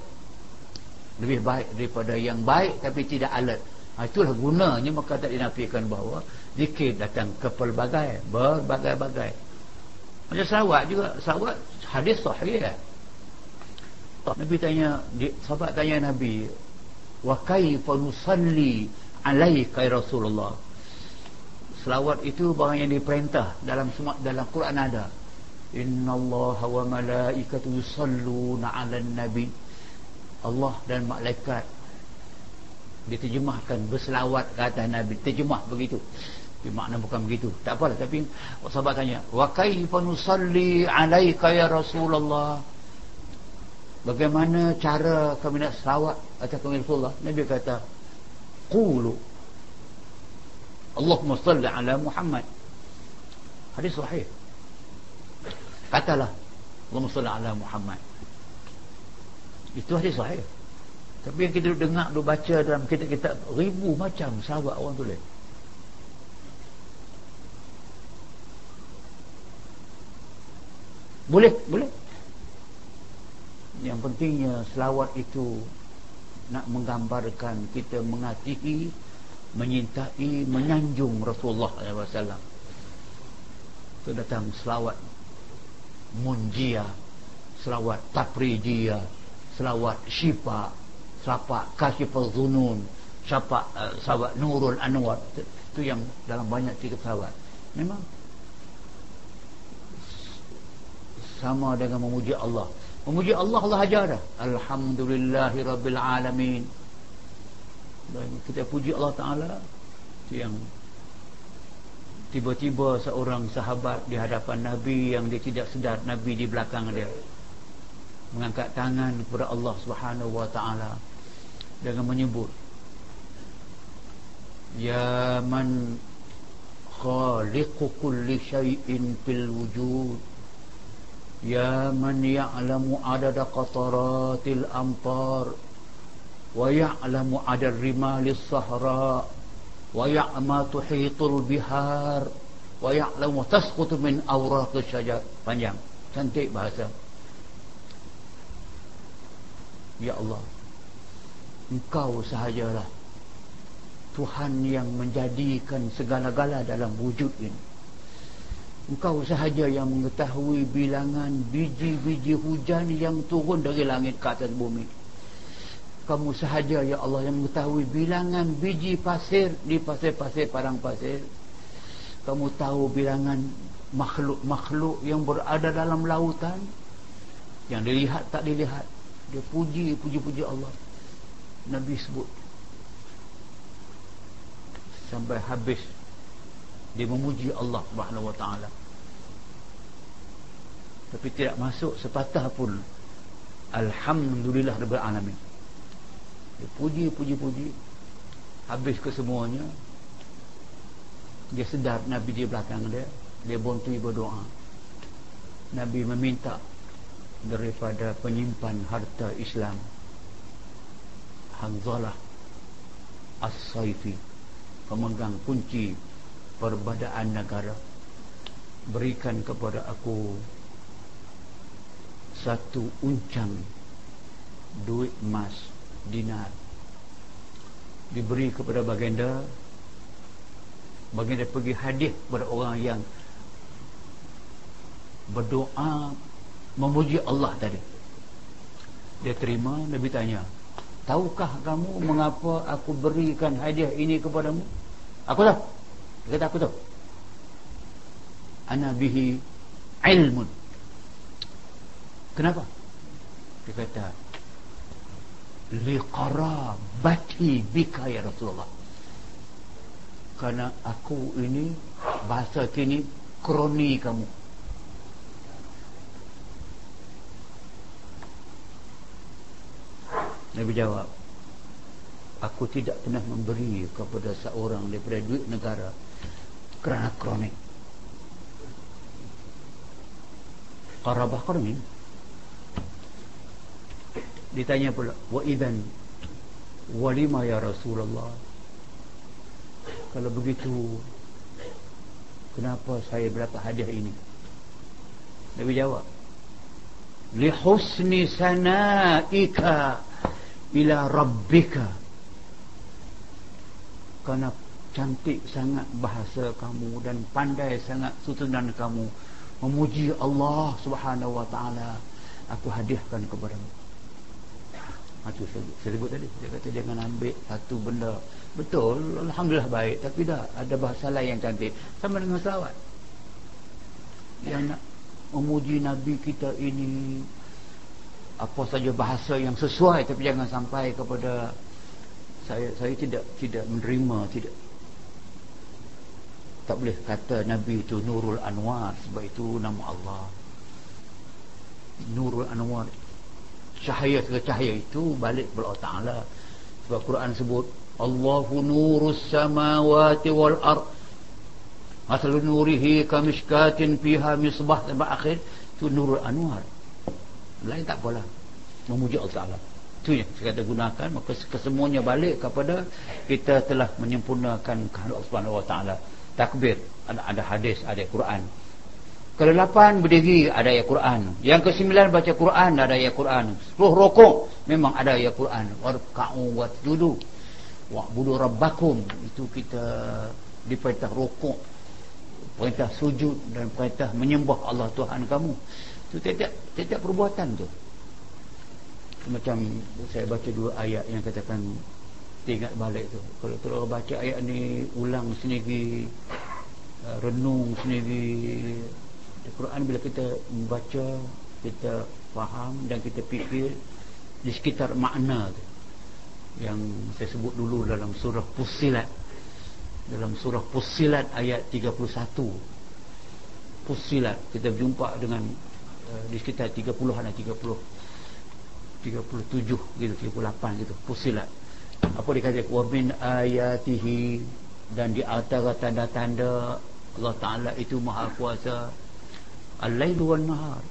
Lebih baik daripada yang baik tapi tidak alert. Ha, itulah gunanya maka tak dinafikan bahawa zikir datang ke pelbagai berbagai-bagai macam sahabat juga. Sahabat hadis sahih. Nabi tanya sahabat tanya Nabi wa kaifa nusalli alaika ya Rasulullah? Selawat itu barang yang diperintah dalam semua dalam Quran ada. Innallaha wa malaikatu yusalluna 'alan nabi. Allah dan malaikat diterjemahkan berselawat ke atas nabi. Terjemah begitu makna bukan begitu. Tak apalah tapi sahabat tanya wa kaifa nusalli alaika ya rasulullah? Bagaimana cara kami nak selawat atas kami rasulullah? Nabi kata qulu Allahumma salli ala Muhammad. Hadis sahih. Katalah Allahumma salli ala Muhammad. Itu hadis sahih. Tapi yang kita dengar duk baca dalam kitab-kitab ribu macam sahabat orang tulis boleh boleh. Yang pentingnya selawat itu nak menggambarkan kita mengasihi menyintai menyanjung Rasulullah SAW itu datang selawat munjia selawat taprijia selawat syifa selawat kasifal zunun selawat, uh, nurul anwar. Itu, itu yang dalam banyak tiga selawat. Memang sama dengan memuji Allah. Memuji Allah Allah ajar dah. Alhamdulillahi Rabbil Alamin. Kita puji Allah Ta'ala. Yang tiba-tiba seorang sahabat di hadapan Nabi yang dia tidak sedar Nabi di belakang dia. Mengangkat tangan kepada Allah Subhanahu Wa Ta'ala dengan menyebut Ya man khaliqu kulli syai'in fil wujud Ya man ya'lamu adada qataratil amtar ويعلم عدد الرمال الصهراء ويعلم تحيط البحار ويعلم تسقط من أوراق الشجر panjang cantik bahasa Ya Allah Engkau sahajalah Tuhan yang menjadikan segala-gala dalam wujud ini Engkau sahaja yang mengetahui bilangan biji-biji hujan yang turun dari langit ke atas bumi. Kamu sahaja ya Allah yang mengetahui bilangan biji pasir di pasir-pasir padang pasir. Kamu tahu bilangan makhluk-makhluk yang berada dalam lautan. Yang dilihat tak dilihat. Dia puji puji-puji Allah. Nabi sebut sampai habis. Dia memuji Allah Subhanahu wa taala tapi tidak masuk sepatah pun alhamdulillah rabbil alamin dia puji, puji, puji. Habis ke semuanya. Dia sedar Nabi di belakang dia. Dia bontui berdoa. Nabi meminta daripada penyimpan harta Islam. Hanzalah As-Saifi. Pemegang kunci perbadaan negara. Berikan kepada aku satu uncang duit emas dinar. Diberi kepada baginda. Baginda pergi hadiah kepada orang yang berdoa memuji Allah tadi. Dia terima Nabi tanya tahukah kamu mengapa aku berikan hadiah ini kepadamu? Aku tahu. Dia kata aku tahu. Ana bihi ilmun kenapa? Dia kata liqarabati bika ya Rasulullah. Karena aku ini bahasa kini kroni kamu. Nabi jawab aku tidak pernah memberi kepada seorang daripada duit negara kerana kronik qarabah kronik ditanya pula wa idan walima ya Rasulullah? Kalau begitu kenapa saya berdapat hadiah ini? Nabi jawab li husni sanaika ila rabbika. Kerana cantik sangat bahasa kamu dan pandai sangat susunan kamu memuji Allah subhanahu wa ta'ala aku hadiahkan kepadamu itu saya, saya sebut tadi. Dia kata jangan ambil satu benda. Betul Alhamdulillah baik. Tapi dah ada bahasa lain yang cantik. Sama dengan selawat. Yang nak memuji Nabi kita ini apa saja bahasa yang sesuai. Tapi jangan sampai kepada saya saya tidak tidak menerima tidak. Tak boleh kata Nabi itu Nurul Anwar. Sebab itu nama Allah. Nurul Anwar cahaya ke cahaya itu balik kepada Allah Ta'ala. Sebab Quran sebut Allahu nurus samawati wal ard. Asal nurihi kamishkatin fiha misbah sampai akhir itu nurul anwar. Lain tak apalah. Memuji Allah Ta'ala. Itu yang kata gunakan maka kesemuanya balik kepada kita telah menyempurnakan kehendak Allah Subhanahu Wa Ta'ala. Takbir. Ada, ada hadis ada Quran Kedelapan berdiri ada ayat Quran. Yang kesembilan baca Quran ada ayat Quran. Sepuluh rokok memang ada ayat Quran. Warka'u wasjudu. Wa'budu rabbakum. Itu kita diperintah rokok. Perintah sujud dan perintah menyembah Allah Tuhan kamu. Itu tiap-tiap, tiap perbuatan tu. Macam saya baca dua ayat yang katakan ingat balik tu. Kalau kalau baca ayat ni ulang sendiri uh, renung sendiri Al-Quran bila kita membaca kita faham dan kita fikir di sekitar makna tu yang saya sebut dulu dalam surah Fussilat. Dalam surah Fussilat ayat 31 Fussilat kita berjumpa dengan uh, di sekitar 30-an 30 37 gitu 38 gitu Fussilat. Apa dikatakan? Wa min ayatihi dan di antara tanda-tanda Allah Taala itu maha kuasa Al-Lailu wal Nahar.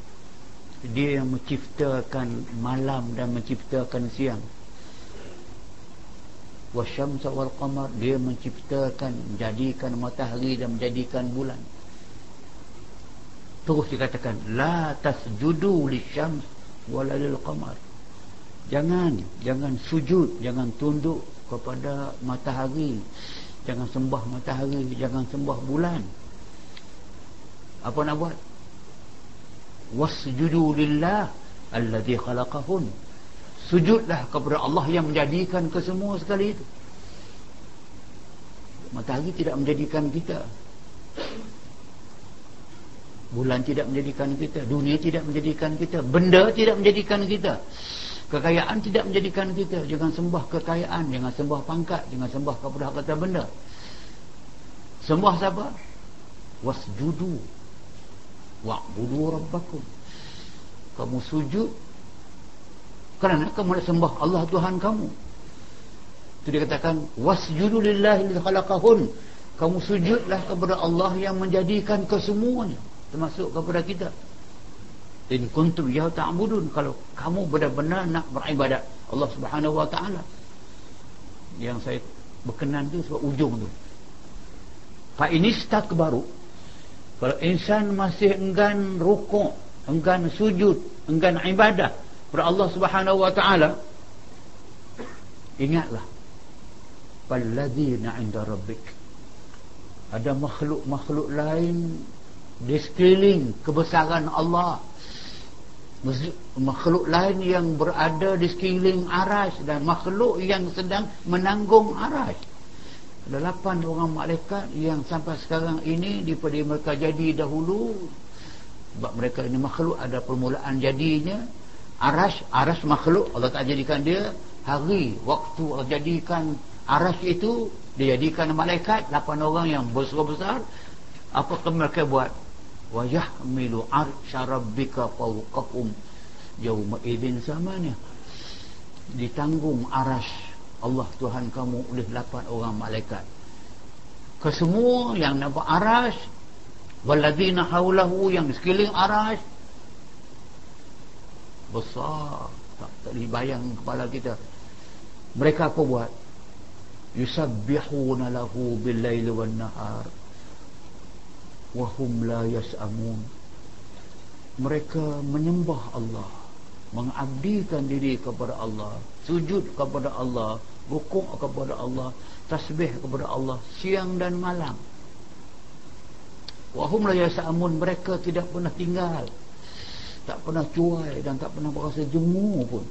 Dia yang menciptakan malam dan menciptakan siang. Wasyamsa wal Qamar Dia menciptakan, menjadikan matahari dan menjadikan bulan. Terus dikatakan La tasjudu li syams walalil qamar. Jangan, jangan sujud, jangan tunduk kepada matahari. Jangan sembah matahari, jangan sembah bulan. Apa nak buat? Wasjudu lillah alladhi khalaqahun. Sujudlah kepada Allah yang menjadikan kesemua sekali itu. Matahari tidak menjadikan kita. Bulan tidak menjadikan kita. Dunia tidak menjadikan kita. Benda tidak menjadikan kita. Kekayaan tidak menjadikan kita. Jangan sembah kekayaan. Jangan sembah pangkat. Jangan sembah kepada kata benda. Sembah siapa? Wasjudu wa'budu rabbakum. Kamu sujud kerana kamu nak sembah Allah Tuhan kamu. Itu dia katakan wasjudu lillahi li khalaqahun. Kamu sujudlah kepada Allah yang menjadikan kesemuanya termasuk kepada kita. In kuntum ya ta'budun kalau kamu benar-benar nak beribadat Allah Subhanahu wa taala. Yang saya berkenan tu sebab ujung tu. Fa inistakbaru kalau insan masih enggan rukuk, enggan sujud, enggan ibadah kepada Allah Subhanahu wa taala, ingatlah walladzina 'inda rabbik. Ada makhluk-makhluk lain di sekeliling kebesaran Allah. Makhluk lain yang berada di sekeliling aras dan makhluk yang sedang menanggung aras lapan orang malaikat yang sampai sekarang ini daripada mereka jadi dahulu. Sebab mereka ini makhluk ada permulaan jadinya. Aras aras makhluk Allah tak jadikan dia. Hari waktu Allah jadikan aras itu dia jadikan malaikat. Lapan orang yang besar-besar apakah mereka buat? Wa yahmilu arsy rabbika fawqahum. Yauma idzin samanya ditanggung aras Allah Tuhan kamu oleh lapan orang malaikat. Kesemua yang nampak aras waladina haulahu yang sekeliling aras besar tak, tak dibayang kepala kita. Mereka apa buat? Yusabbihuna lahu billaili wan nahar wa hum la yas'amun. Mereka menyembah Allah mengabdikan diri kepada Allah sujud kepada Allah rukuk kepada Allah tasbih kepada Allah siang dan malam. Wahum la yasa'amun mereka tidak pernah tinggal. Tak pernah cuai dan tak pernah berasa jemu pun.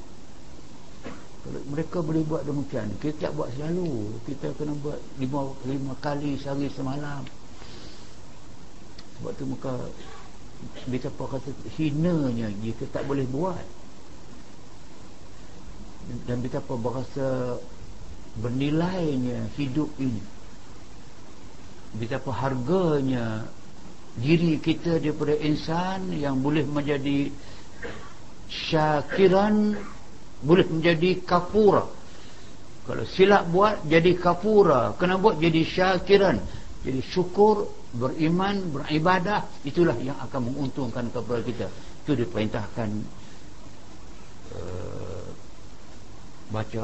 Kalau mereka boleh buat demikian kita tak buat selalu. Kita kena buat lima, lima kali sehari semalam. Sebab tu muka betapa kata hinanya jika tak boleh buat. Dan betapa berasa bernilainya hidup ini. Betapa harganya diri kita daripada insan yang boleh menjadi syakiran boleh menjadi kafura. Kalau silap buat jadi kafura. Kena buat jadi syakiran. Jadi syukur beriman beribadah itulah yang akan menguntungkan kepada kita. Itu diperintahkan uh, baca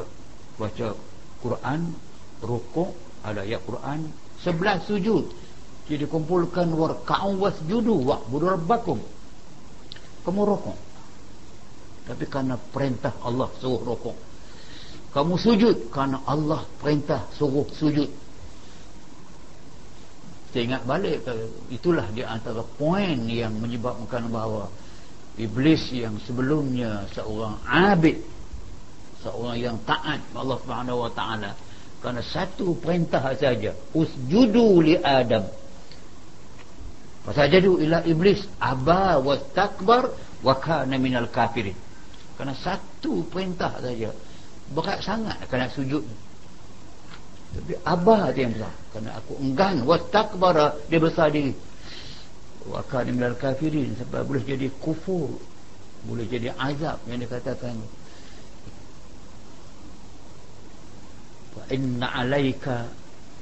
baca Quran rukuk ada ayat Quran sebelah sujud. Jadi kumpulkan warka'u wasjudu wa'budu rabbakum. Kamu rukuk. Tapi kerana perintah Allah suruh rukuk. Kamu sujud kerana Allah perintah suruh sujud. Saya ingat balik itulah di antara poin yang menyebabkan bahawa iblis yang sebelumnya seorang abid seorang yang taat Allah Subhanahu wa taala. Kerana satu perintah saja usjudu li adam. Fasajadu ila iblis aba wa takbar wa kana minal kafirin. Kerana satu perintah saja berat sangat kena sujud. Tapi abah dia yang besar. Kerana aku enggan wa takbar dia besar diri. Wa kana minal kafirin sebab boleh jadi kufur boleh jadi azab yang dikatakan inna alaika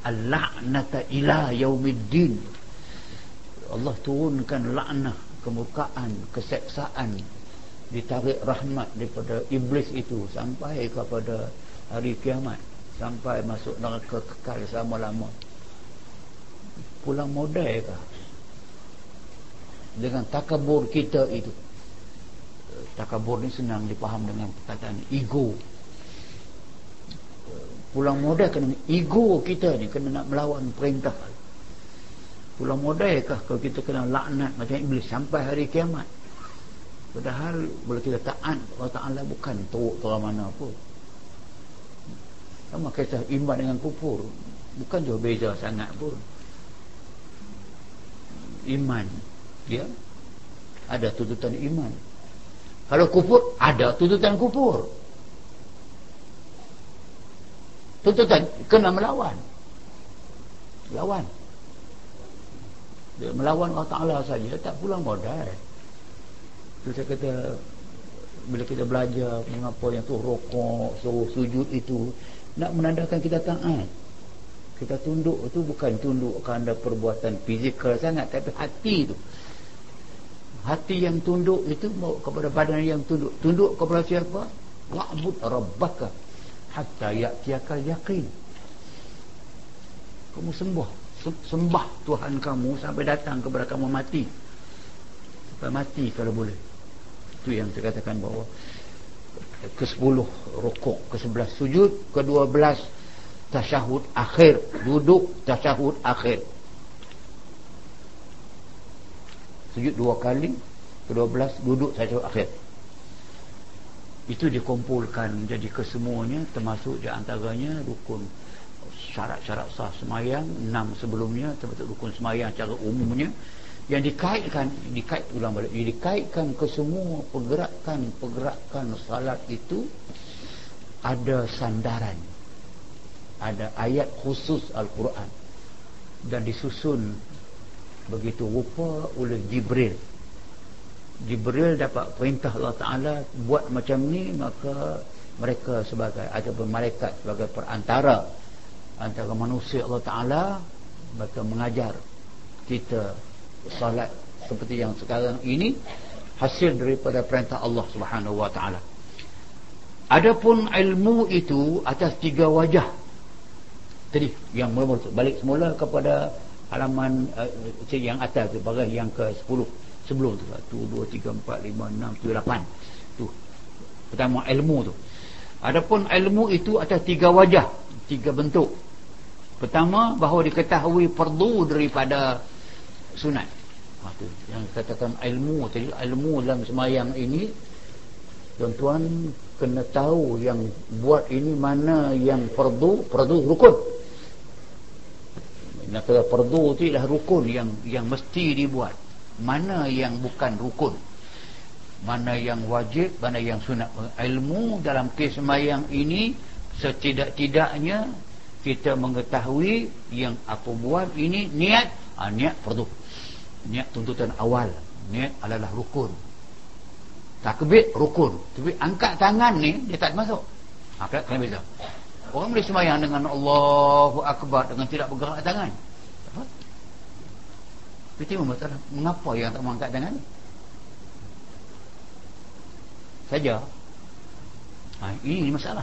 al-la'nata ila yaumiddin. Allah turunkan laknah kemurkaan keseksaan ditarik rahmat daripada iblis itu sampai kepada hari kiamat sampai masuk neraka kekal selama-lama pulang modal kah? Dengan takabur kita itu. Takabur ni senang dipaham dengan perkataan ego pulang modal kena ego kita ni kena nak melawan perintah. Pulang modal kah kalau kita kena laknat macam iblis sampai hari kiamat? Padahal bila kita taat Allah Ta'ala bukan teruk terang mana pun. Sama kisah iman dengan kufur. Bukan jauh beza sangat pun. Iman ya. Ada tuntutan iman. Kalau kufur ada tuntutan kufur tuntutan kena melawan. Lawan. Dia melawan Allah Ta'ala saja tak pulang modal. Itu saya kata bila kita belajar mengapa yang tu rokok suruh sujud itu nak menandakan kita taat. Kita tunduk itu bukan tunduk kerana perbuatan fizikal sangat tapi hati itu hati yang tunduk itu kepada badan yang tunduk. Tunduk kepada siapa? Wa'bud rabbaka hatta ya'tiyakal yaqin. Kamu sembah. Sembah Tuhan kamu sampai datang kepada kamu mati. Sampai mati kalau boleh. Itu yang saya katakan bahawa ke sepuluh rukuk ke sebelas sujud ke dua belas tasyahud akhir. Duduk tasyahud akhir. Sujud dua kali ke dua belas duduk tasyahud akhir itu dikumpulkan jadi kesemuanya termasuk di antaranya rukun syarat-syarat sah semayang enam sebelumnya termasuk rukun semayang secara umumnya. Yang dikaitkan dikait ulang balik dikaitkan ke semua pergerakan-pergerakan salat itu ada sandaran ada ayat khusus Al-Quran. Dan disusun begitu rupa oleh Jibril Jibril dapat perintah Allah Ta'ala buat macam ni maka mereka sebagai ataupun malaikat sebagai perantara antara manusia Allah Ta'ala mereka mengajar kita salat seperti yang sekarang ini hasil daripada perintah Allah Subhanahu Wa Ta'ala. Adapun ilmu itu atas tiga wajah tadi yang mula-mula balik semula kepada halaman uh, yang atas bagai yang ke 10 sebelum tu. 1 2 3 4 5 6 7 8 tu. Pertama ilmu tu. Adapun ilmu itu ada tiga wajah tiga bentuk. Pertama bahawa diketahui perlu daripada sunat. Ha, tu. yang katakan ilmu tadi ilmu dalam semayang ini tuan-tuan kena tahu yang buat ini mana yang perdu perdu rukun. Nak kata perdu tu ialah rukun yang yang mesti dibuat mana yang bukan rukun? Mana yang wajib mana yang sunat? Ilmu dalam kes semayang ini setidak-tidaknya kita mengetahui yang apa buat ini niat. Ha, niat perlu niat tuntutan awal. Niat adalah rukun. Takbir rukun. Tapi angkat tangan ni dia tak masuk. Ha, kena beza. Orang boleh semayang dengan Allahu Akbar dengan tidak bergerak tangan? Itu masalah. Mengapa yang tak mengangkat tangan? Saja. Ha, ini masalah.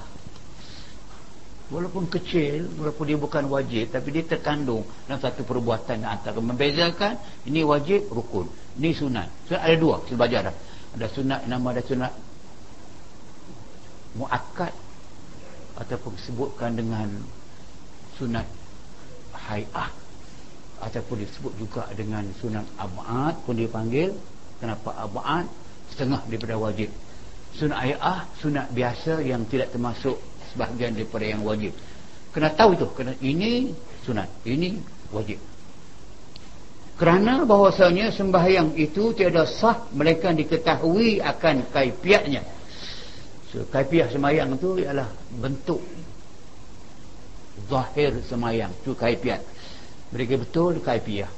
Walaupun kecil, walaupun dia bukan wajib, tapi dia terkandung dalam satu perbuatan yang antara membezakan ini wajib rukun, ini sunat. Sunat ada dua, kita belajar dah. Ada sunat nama ada sunat muakkad ataupun disebutkan dengan sunat hai'ah ataupun disebut juga dengan sunat abad pun dipanggil. Kenapa abad? Setengah daripada wajib. Sunat hai'ah sunat biasa yang tidak termasuk sebahagian daripada yang wajib. Kena tahu itu. Kena ini sunat ini wajib. Kerana bahawasanya sembahyang itu tiada sah mereka diketahui akan kaifiatnya. So, kaifiat sembahyang itu ialah bentuk zahir sembahyang itu kaifiat mereka betul kaifiat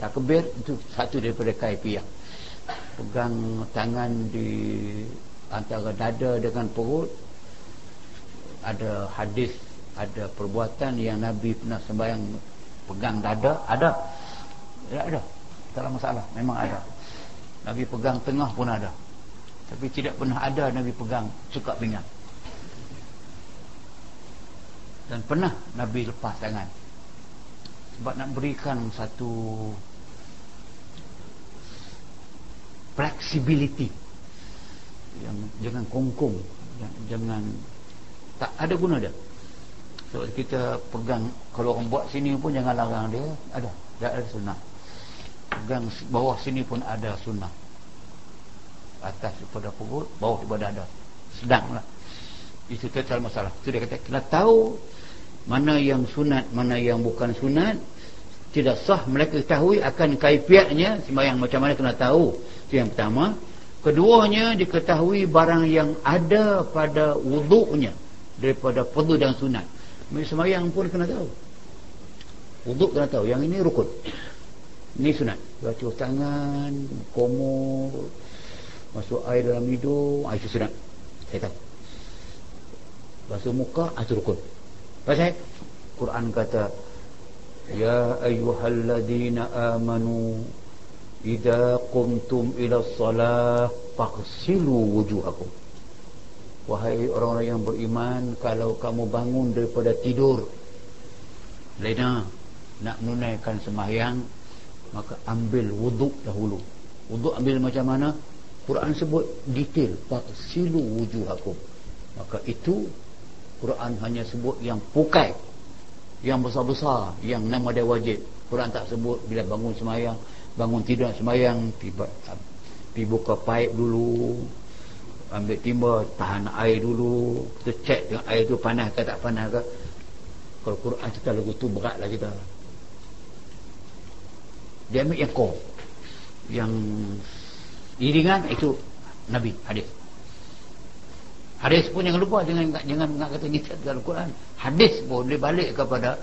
takbir itu satu daripada kaifiat pegang tangan di antara dada dengan perut. Ada hadis ada perbuatan yang Nabi pernah sembahyang pegang dada. Ada. Tidak ada. Tak ada masalah. Memang ada. Nabi pegang tengah pun ada. Tapi tidak pernah ada Nabi pegang suka pinggang dan pernah Nabi lepas tangan sebab nak berikan satu flexibility. Yang jangan kongkong jangan tak ada guna dia. So kita pegang kalau orang buat sini pun jangan larang dia ada tak ada sunnah. Pegang bawah sini pun ada sunnah. Atas daripada perut bawah daripada dada sedanglah. Itu tak masalah. Itu dia kata kena tahu mana yang sunat mana yang bukan sunat tidak sah mereka ketahui akan kaifiatnya. Sembahyang macam mana kena tahu? Itu yang pertama. Keduanya diketahui barang yang ada pada wuduknya daripada fardu dan sunat. Semayang pun kena tahu. Wuduk kena tahu. Yang ini rukun. Ini sunat. Basuh tangan komor masuk air dalam hidung. Ah, itu sunat. Saya tahu. Basuh muka ah, itu rukun pasal? Quran kata Ya ayyuhalladzina amanu Idza qumtum ila salah Faghsilu wujuhakum. Wahai orang-orang yang beriman Kalau kamu bangun daripada tidur Lena Nak menunaikan sembahyang Maka ambil wuduk dahulu. Wuduk ambil macam mana? Quran sebut detail Faksilu wujuhakum. Maka itu Quran hanya sebut yang pukai Yang besar-besar Yang nama dia wajib. Quran tak sebut bila bangun sembahyang Bangun tidur sembahyang Tiba Pergi buka paip dulu ambil timba tahan air dulu kita cek dengan air tu panas ke tak panas ke. Kalau Quran kita lagu tu berat lah kita. Dia ambil yang kau yang iringan itu Nabi hadis hadis pun jangan lupa jangan jangan nak kata kita dalam Quran hadis pun balik kepada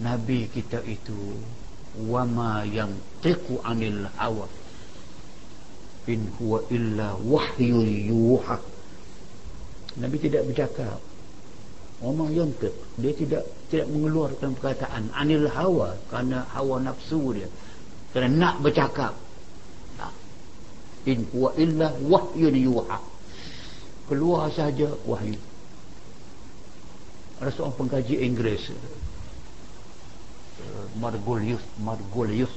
Nabi kita itu wama yang tiku anil hawa in huwa illa wahyu yuha. Nabi tidak bercakap. Omong yontek Dia tidak tidak mengeluarkan perkataan Anil hawa Kerana hawa nafsu dia. Kerana nak bercakap. In huwa illa wahyu yuha Keluar saja wahyu. Ada seorang pengkaji Inggeris. Margolius Margolius.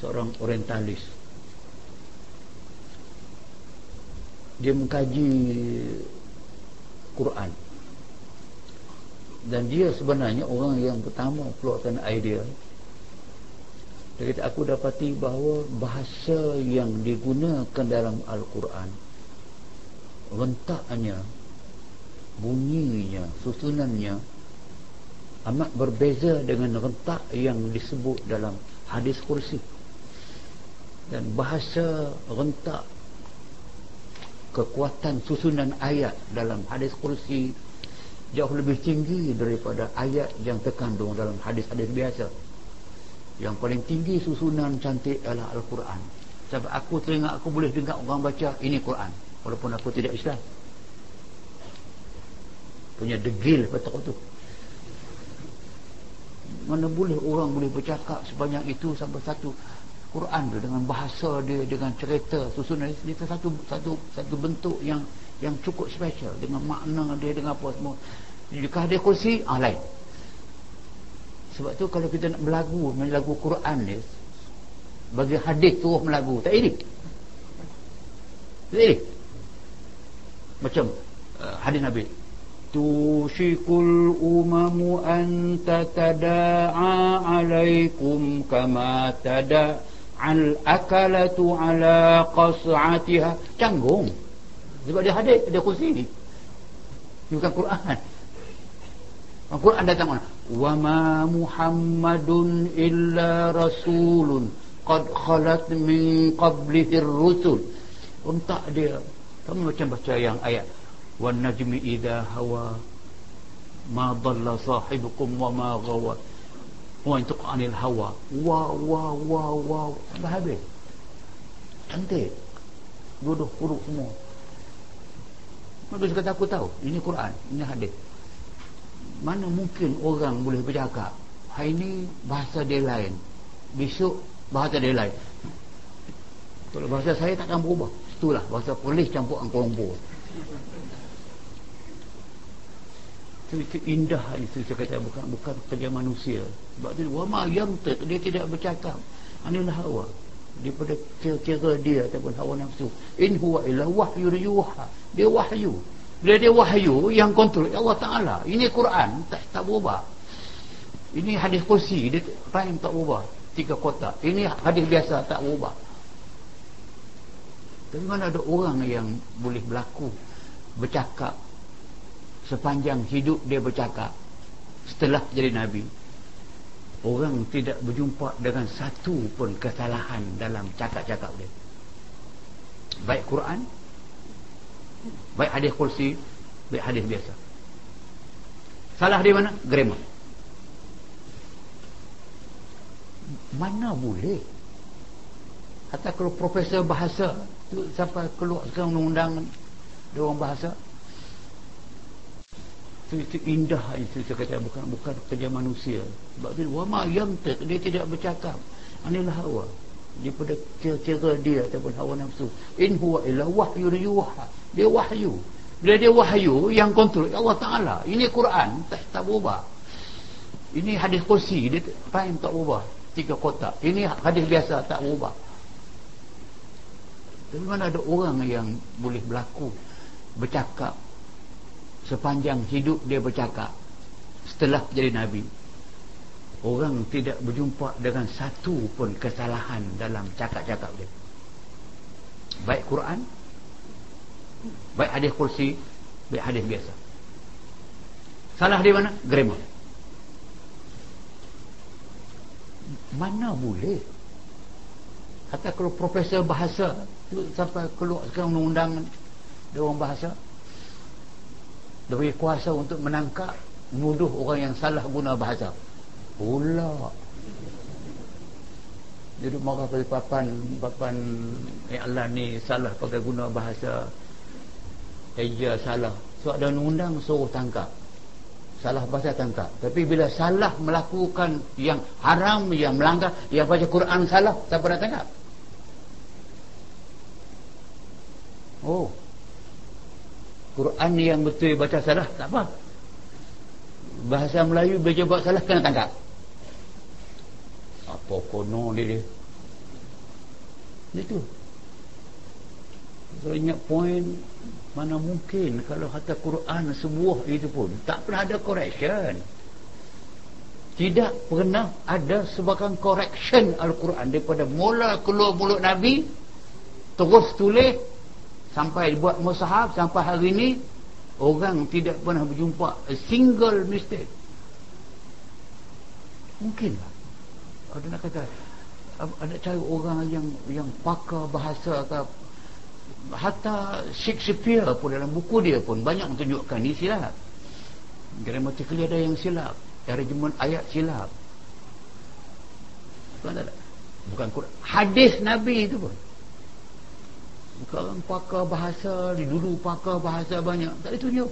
Seorang orientalis. Dia mengkaji Quran. Dan dia sebenarnya orang yang pertama keluarkan idea. Dia kata aku dapati bahawa bahasa yang digunakan dalam Al-Quran rentaknya bunyinya susunannya amat berbeza dengan rentak yang disebut dalam hadis kursi. Dan bahasa rentak kekuatan susunan ayat dalam hadis kursi jauh lebih tinggi daripada ayat yang terkandung dalam hadis-hadis biasa. Yang paling tinggi susunan cantik adalah Al-Quran. Sebab aku teringat aku boleh dengar orang baca ini Quran walaupun aku tidak Islam. Punya degil betul tu. Mana boleh orang boleh bercakap sebanyak itu sampai satu Quran tu dengan bahasa dia dengan cerita susunan dia satu satu satu bentuk yang yang cukup special. Dengan makna dia dengan apa semua. Jika dia kursi? Ah lain. Sebab tu kalau kita nak berlagu melagu Quran ni bagi hadis suruh melagu tak ini tak ini macam uh, hadis Nabi tushikul umamu an tatada'a alaikum kama tada al akalatu ala qas'atiha canggung sebab dia hadis dia kursi ni bukan Quran Al-Quran datang mana? Wa ma Muhammadun illa rasulun qad khalat min qablihi rusul. Untak dia. Kamu macam baca yang ayat wan najmi idha hawa ma dhalla sahibukum wa ma ghawa. Wa intuq anil hawa. Wa wa wa wa sampai habis. Cantik. Duduk huruf semua. Maka kata aku tahu Ini Quran Ini hadis. Mana mungkin orang boleh bercakap hari ini bahasa dia lain besok bahasa dia lain. Kalau bahasa saya takkan berubah itulah bahasa polis campur angkor lombor itu, indah itu saya kata bukan bukan kerja manusia. Sebab itu wama yang dia tidak bercakap. Anilah hawa. Daripada kira-kira dia ataupun hawa nafsu. In huwa illa wahyu yuha. Dia wahyu. Bila dia wahyu yang kontrol ya Allah Ta'ala. Ini Quran tak, tak berubah. Ini hadis kursi dia time tak berubah. Tiga kotak. Ini hadis biasa tak berubah tapi mana ada orang yang boleh berlaku bercakap. Sepanjang hidup dia bercakap setelah jadi Nabi orang tidak berjumpa dengan satu pun kesalahan dalam cakap-cakap dia. Baik Quran baik hadis kursi baik hadis biasa. Salah di mana? Grammar. Mana boleh kata kalau profesor bahasa tu siapa keluar sekarang undang-undang dia orang bahasa. Itu, itu indah itu saya kata bukan bukan kerja manusia. Sebab tu wama yang dia tidak bercakap. Anilah hawa. Daripada kira-kira dia ataupun hawa nafsu. In huwa illa wahyu yuha. Dia wahyu. Bila dia wahyu yang kontrol ya Allah Ta'ala. Ini Quran tak, tak berubah. Ini hadis kursi dia time tak berubah? Tiga kotak. Ini hadis biasa tak berubah tapi mana ada orang yang boleh berlaku bercakap. Sepanjang hidup dia bercakap setelah jadi Nabi orang tidak berjumpa dengan satu pun kesalahan dalam cakap-cakap dia. Baik Quran baik hadis kursi baik hadis biasa. Salah di mana? Grammar mana boleh? Kata kalau profesor bahasa sampai keluar sekarang undang dia orang bahasa. Dia beri kuasa untuk menangkap menuduh orang yang salah guna bahasa. Pula. Duduk marah pada papan papan eh Allah ni salah pakai guna bahasa. Eja salah. Sebab ada undang suruh tangkap. Salah bahasa tangkap. Tapi bila salah melakukan yang haram yang melanggar yang baca Quran salah siapa nak tangkap oh. Quran yang betul baca salah? Tak apa. Bahasa Melayu baca buat salah kena tangkap. Apa kono dia dia? Itu kalau ingat poin mana mungkin kalau kata Quran sebuah itu pun tak pernah ada correction. Tidak pernah ada sebagian correction Al-Quran. Daripada mula keluar mulut Nabi terus tulis sampai buat musahab sampai hari ini orang tidak pernah berjumpa a single mistake. Mungkin lah. Ada nak kata ada cari orang yang yang pakar bahasa atau hatta Shakespeare pun dalam buku dia pun banyak menunjukkan ni silap. Grammatically ada yang silap arrangement ayat silap. Bukan bukan Quran hadis Nabi itu pun bukan pakar bahasa di dulu pakar bahasa banyak tak ditunjuk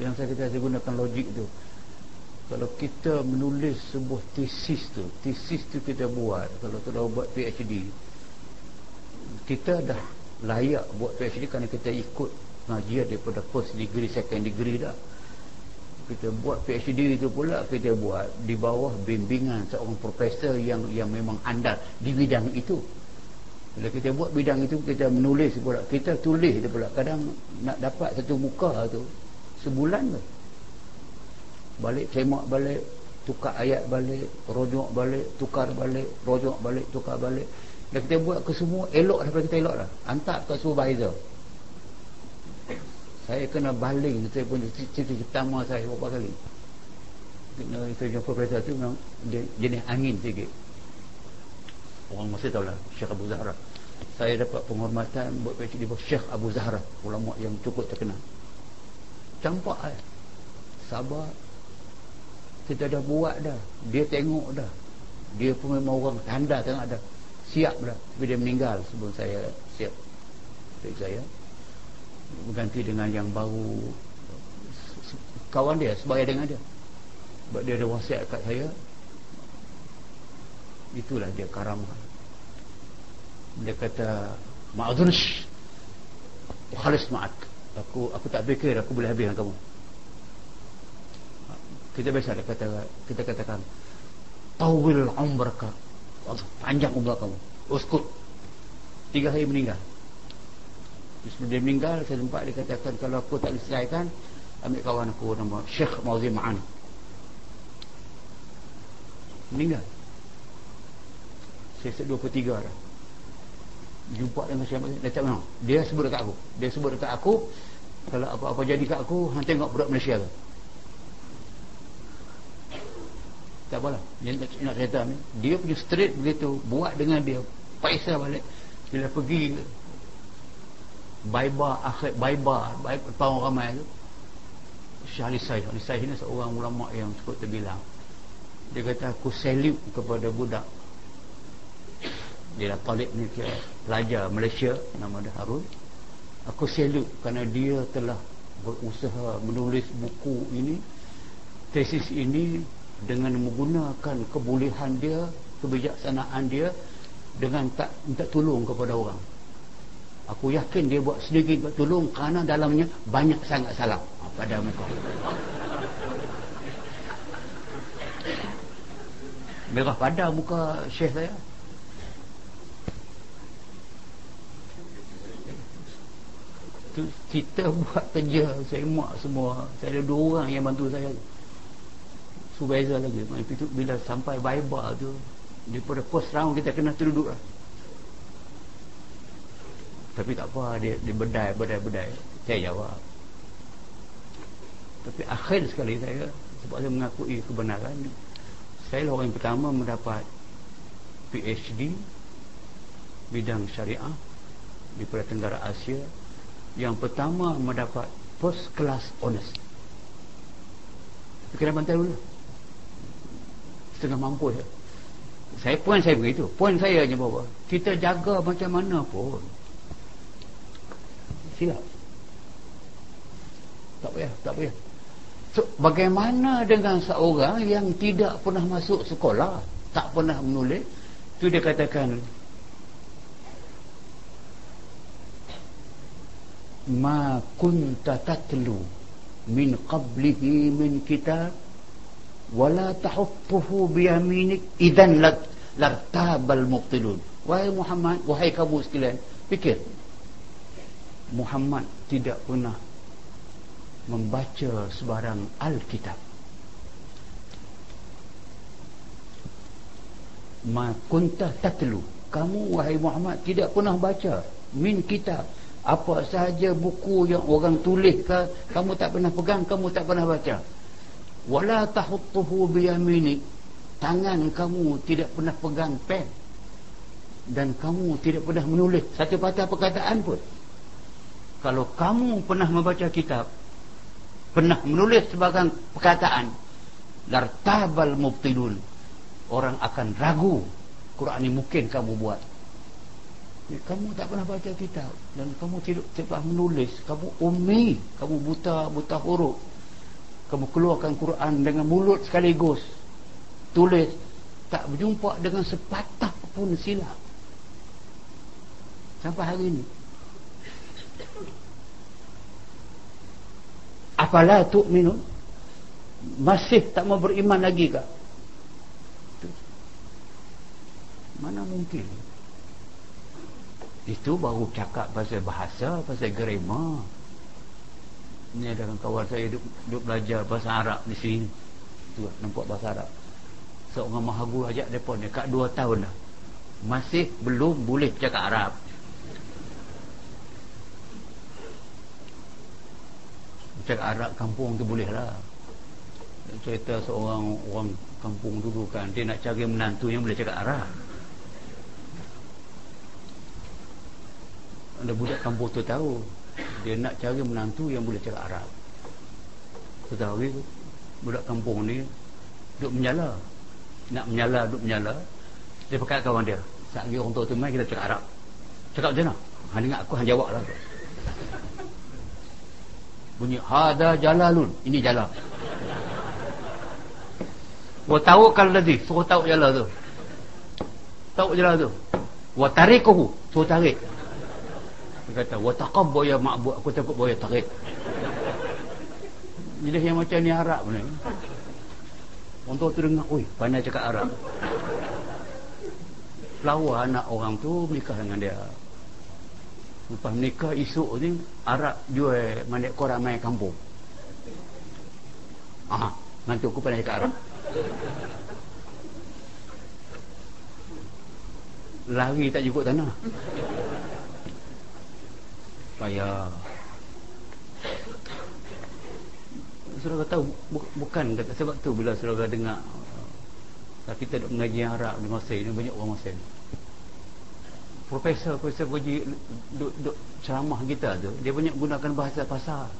yang saya kata saya gunakan logik tu. Kalau kita menulis sebuah tesis tu tesis tu kita buat kalau kita dah buat PhD kita dah layak buat PhD kerana kita ikut pengajian daripada first degree second degree dah. Kita buat PhD itu pula kita buat di bawah bimbingan seorang profesor yang yang memang andal di bidang itu bila kita buat bidang itu kita menulis pula. Kita tulis itu pula. Kadang nak dapat satu muka tu sebulan tu. Balik semak balik tukar ayat balik rojok balik tukar balik rojok balik tukar balik. Dan kita buat ke semua elok daripada kita elok lah. Hantar ke supervisor. Saya kena baling. Saya punya cerita pertama saya beberapa kali? Kena itu yang profesor tu memang dia jenis angin sikit orang masih tahu lah Syekh Abu Zahra. Saya dapat penghormatan buat PhD di Syekh Abu Zahra ulama yang cukup terkenal. Campak eh. sabar. Kita dah buat dah. Dia tengok dah. Dia pun memang orang tanda tengok dah. Siap dah. Tapi dia meninggal sebelum saya siap. Jadi saya berganti dengan yang baru. Kawan dia sebagai dengan dia. Sebab dia ada wasiat kat saya. Itulah dia karamah dia kata ma'adunsh khalis ma'ak aku aku tak fikir aku boleh habis dengan kamu. Kita biasa ada kata kita katakan tawil umraka. Panjang umrah kamu. Uskut tiga hari meninggal. Sebelum dia meninggal saya sempat dia katakan kalau aku tak diselesaikan ambil kawan aku nama Syekh Mauzim Ma'an. Meninggal. Saya puluh tiga dah jumpa dengan Mauzim dia tak memang dia sebut dekat aku. Dia sebut dekat aku. Kalau apa-apa jadi kat aku hang tengok budak Malaysia tu tak apalah. Dia nak, nak cerita ni dia punya straight begitu buat dengan dia. Paisa balik. Bila pergi baiba akhir baiba baik tahun ramai tu. Syah Alisai Alisai ni seorang ulama yang cukup terbilang. Dia kata aku salute kepada budak dia talib ni pelajar Malaysia nama dia Harun. Aku salute kerana dia telah berusaha menulis buku ini tesis ini dengan menggunakan kebolehan dia kebijaksanaan dia dengan tak minta tolong kepada orang. Aku yakin dia buat sedikit buat tolong kerana dalamnya banyak sangat salah ha, pada mereka. Merah pada muka syekh saya kita buat kerja. Saya mak semua. Saya ada dua orang yang bantu saya. Supervisor lagi. Itu bila sampai Bible tu daripada first round kita kena terduduk lah. Tapi tak apa dia, dia bedai bedai bedai. Saya jawab. Tapi akhir sekali saya sebab saya mengakui kebenaran saya lah orang yang pertama mendapat PhD bidang syariah di Pulau Tenggara Asia yang pertama mendapat first class honors kena bantai dulu setengah mampu saya. Saya poin saya begitu. Poin saya hanya bahawa kita jaga macam mana pun. Silap. Tak payah, tak payah. So, bagaimana dengan seorang yang tidak pernah masuk sekolah, tak pernah menulis, tu dia katakan ma kunta tatlu min qablihi min kitab wala tahuffuhu biyaminik. Idan lartabal mubtilun. Wahai Muhammad wahai kamu sekalian fikir. Muhammad tidak pernah membaca sebarang Alkitab. Ma kunta tatlu. Kamu wahai Muhammad tidak pernah baca min kitab apa sahaja buku yang orang tulis ke kamu tak pernah pegang kamu tak pernah baca. Wala tahuttuhu biyaminik. Tangan kamu tidak pernah pegang pen. Dan kamu tidak pernah menulis satu patah perkataan pun. Kalau kamu pernah membaca kitab pernah menulis sebagai perkataan lartabal mubtilun. Orang akan ragu Quran ini mungkin kamu buat kamu tak pernah baca kitab. Dan kamu tidak, tidak menulis. Kamu ummi kamu buta buta huruf. Kamu keluarkan Quran dengan mulut sekaligus. Tulis. Tak berjumpa dengan sepatah pun silap sampai hari ini. Apalah tu minum masih tak mau beriman lagi kah mana mungkin itu baru cakap pasal bahasa pasal grammar. Ni ada kawan saya duduk, duduk belajar bahasa Arab di sini. Tu nampak bahasa Arab. Seorang mahagu ajak mereka dekat 2 tahun dah. Masih belum boleh cakap Arab. Cakap Arab kampung tu boleh lah. Cerita seorang orang kampung dulu kan dia nak cari menantu yang boleh cakap Arab ada budak kampung tu tahu dia nak cari menantu yang boleh cakap Arab. Ke budak kampung ni duduk menyala. Nak menyala duduk menyala. Dia pakai kawan dia. Saat lagi orang tua tu main kita cakap Arab. Cakap macam mana? Han ingat aku han jawab lah bunyi hada jalalun. Ini jalan wa tahu kalau ladhi suruh tahu jalan tu. Tahu jalan tu. Wa tarikuhu suruh tarik dia kata wa taqabbu ya ma'bud aku takut boleh tarik jadi yang macam ni Arab ni orang tu dengar oi pandai cakap Arab. Lawa anak orang tu menikah dengan dia. Lepas menikah esok ni Arab jual manik korang main kampung. Aha nanti aku pandai cakap Arab. Lari tak cukup tanah payah saudara tahu bukan kata sebab tu bila saudara dengar uh, kita duduk mengaji Arab di masa ini banyak orang ini profesor profesor pergi duk, duk ceramah kita tu dia banyak gunakan bahasa pasar.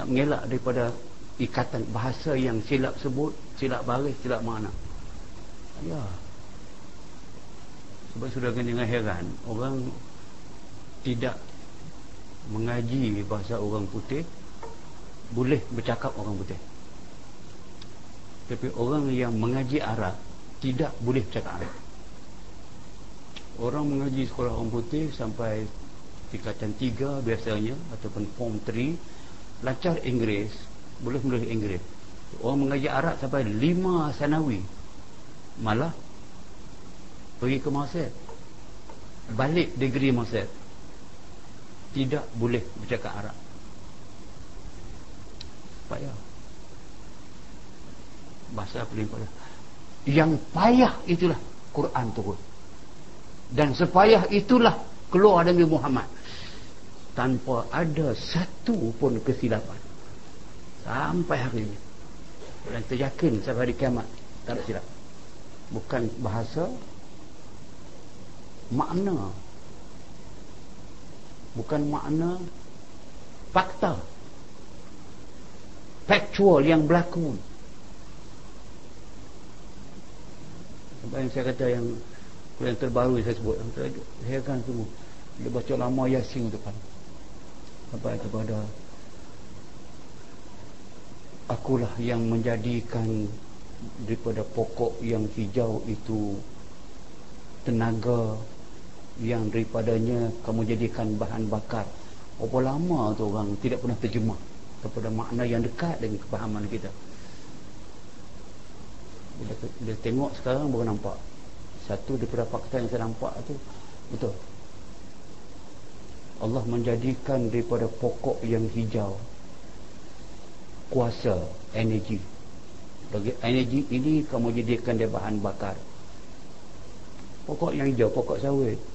Nak mengelak daripada ikatan bahasa yang silap sebut silap baris silap makna. Ya. Sebab sudah kena heran orang tidak mengaji bahasa orang putih boleh bercakap orang putih. Tapi orang yang mengaji Arab tidak boleh bercakap Arab. Orang mengaji sekolah orang putih sampai tingkatan 3 biasanya ataupun form 3 lancar Inggeris boleh menulis Inggeris. Orang mengaji Arab sampai 5 sanawi malah pergi ke Masir balik degree Masir tidak boleh bercakap Arab. Payah. Bahasa paling payah. Yang payah itulah Quran turun dan sepayah itulah keluar Nabi Muhammad. Tanpa ada satu pun kesilapan. Sampai hari ini. Dan teryakin sampai hari kiamat tak ada silap bukan bahasa makna bukan makna fakta. Factual yang berlaku. Sebab yang saya kata yang yang terbaru yang saya sebut saya kan semua. Dia baca lama yasin depan. Sampai kepada akulah yang menjadikan daripada pokok yang hijau itu tenaga yang daripadanya kamu jadikan bahan bakar. Berapa lama tu orang tidak pernah terjemah kepada makna yang dekat dengan kepahaman kita. Bila, bila tengok sekarang baru nampak. Satu daripada fakta yang saya nampak tu betul. Allah menjadikan daripada pokok yang hijau kuasa energi. Bagi energi ini kamu jadikan dia bahan bakar. Pokok yang hijau pokok sawit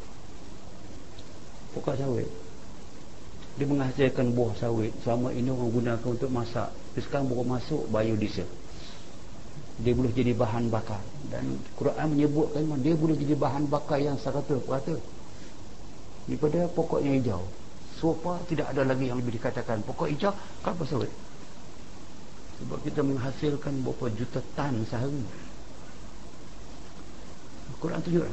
pokok sawit. Dia menghasilkan buah sawit. Selama ini orang gunakan untuk masak. Tapi sekarang baru masuk biodiesel. Dia boleh jadi bahan bakar. Dan Quran menyebutkan dia boleh jadi bahan bakar yang 100% daripada pokok yang hijau. So far tidak ada lagi yang lebih dikatakan pokok hijau kenapa sawit. Sebab kita menghasilkan berapa juta tan sehari. Quran tunjuk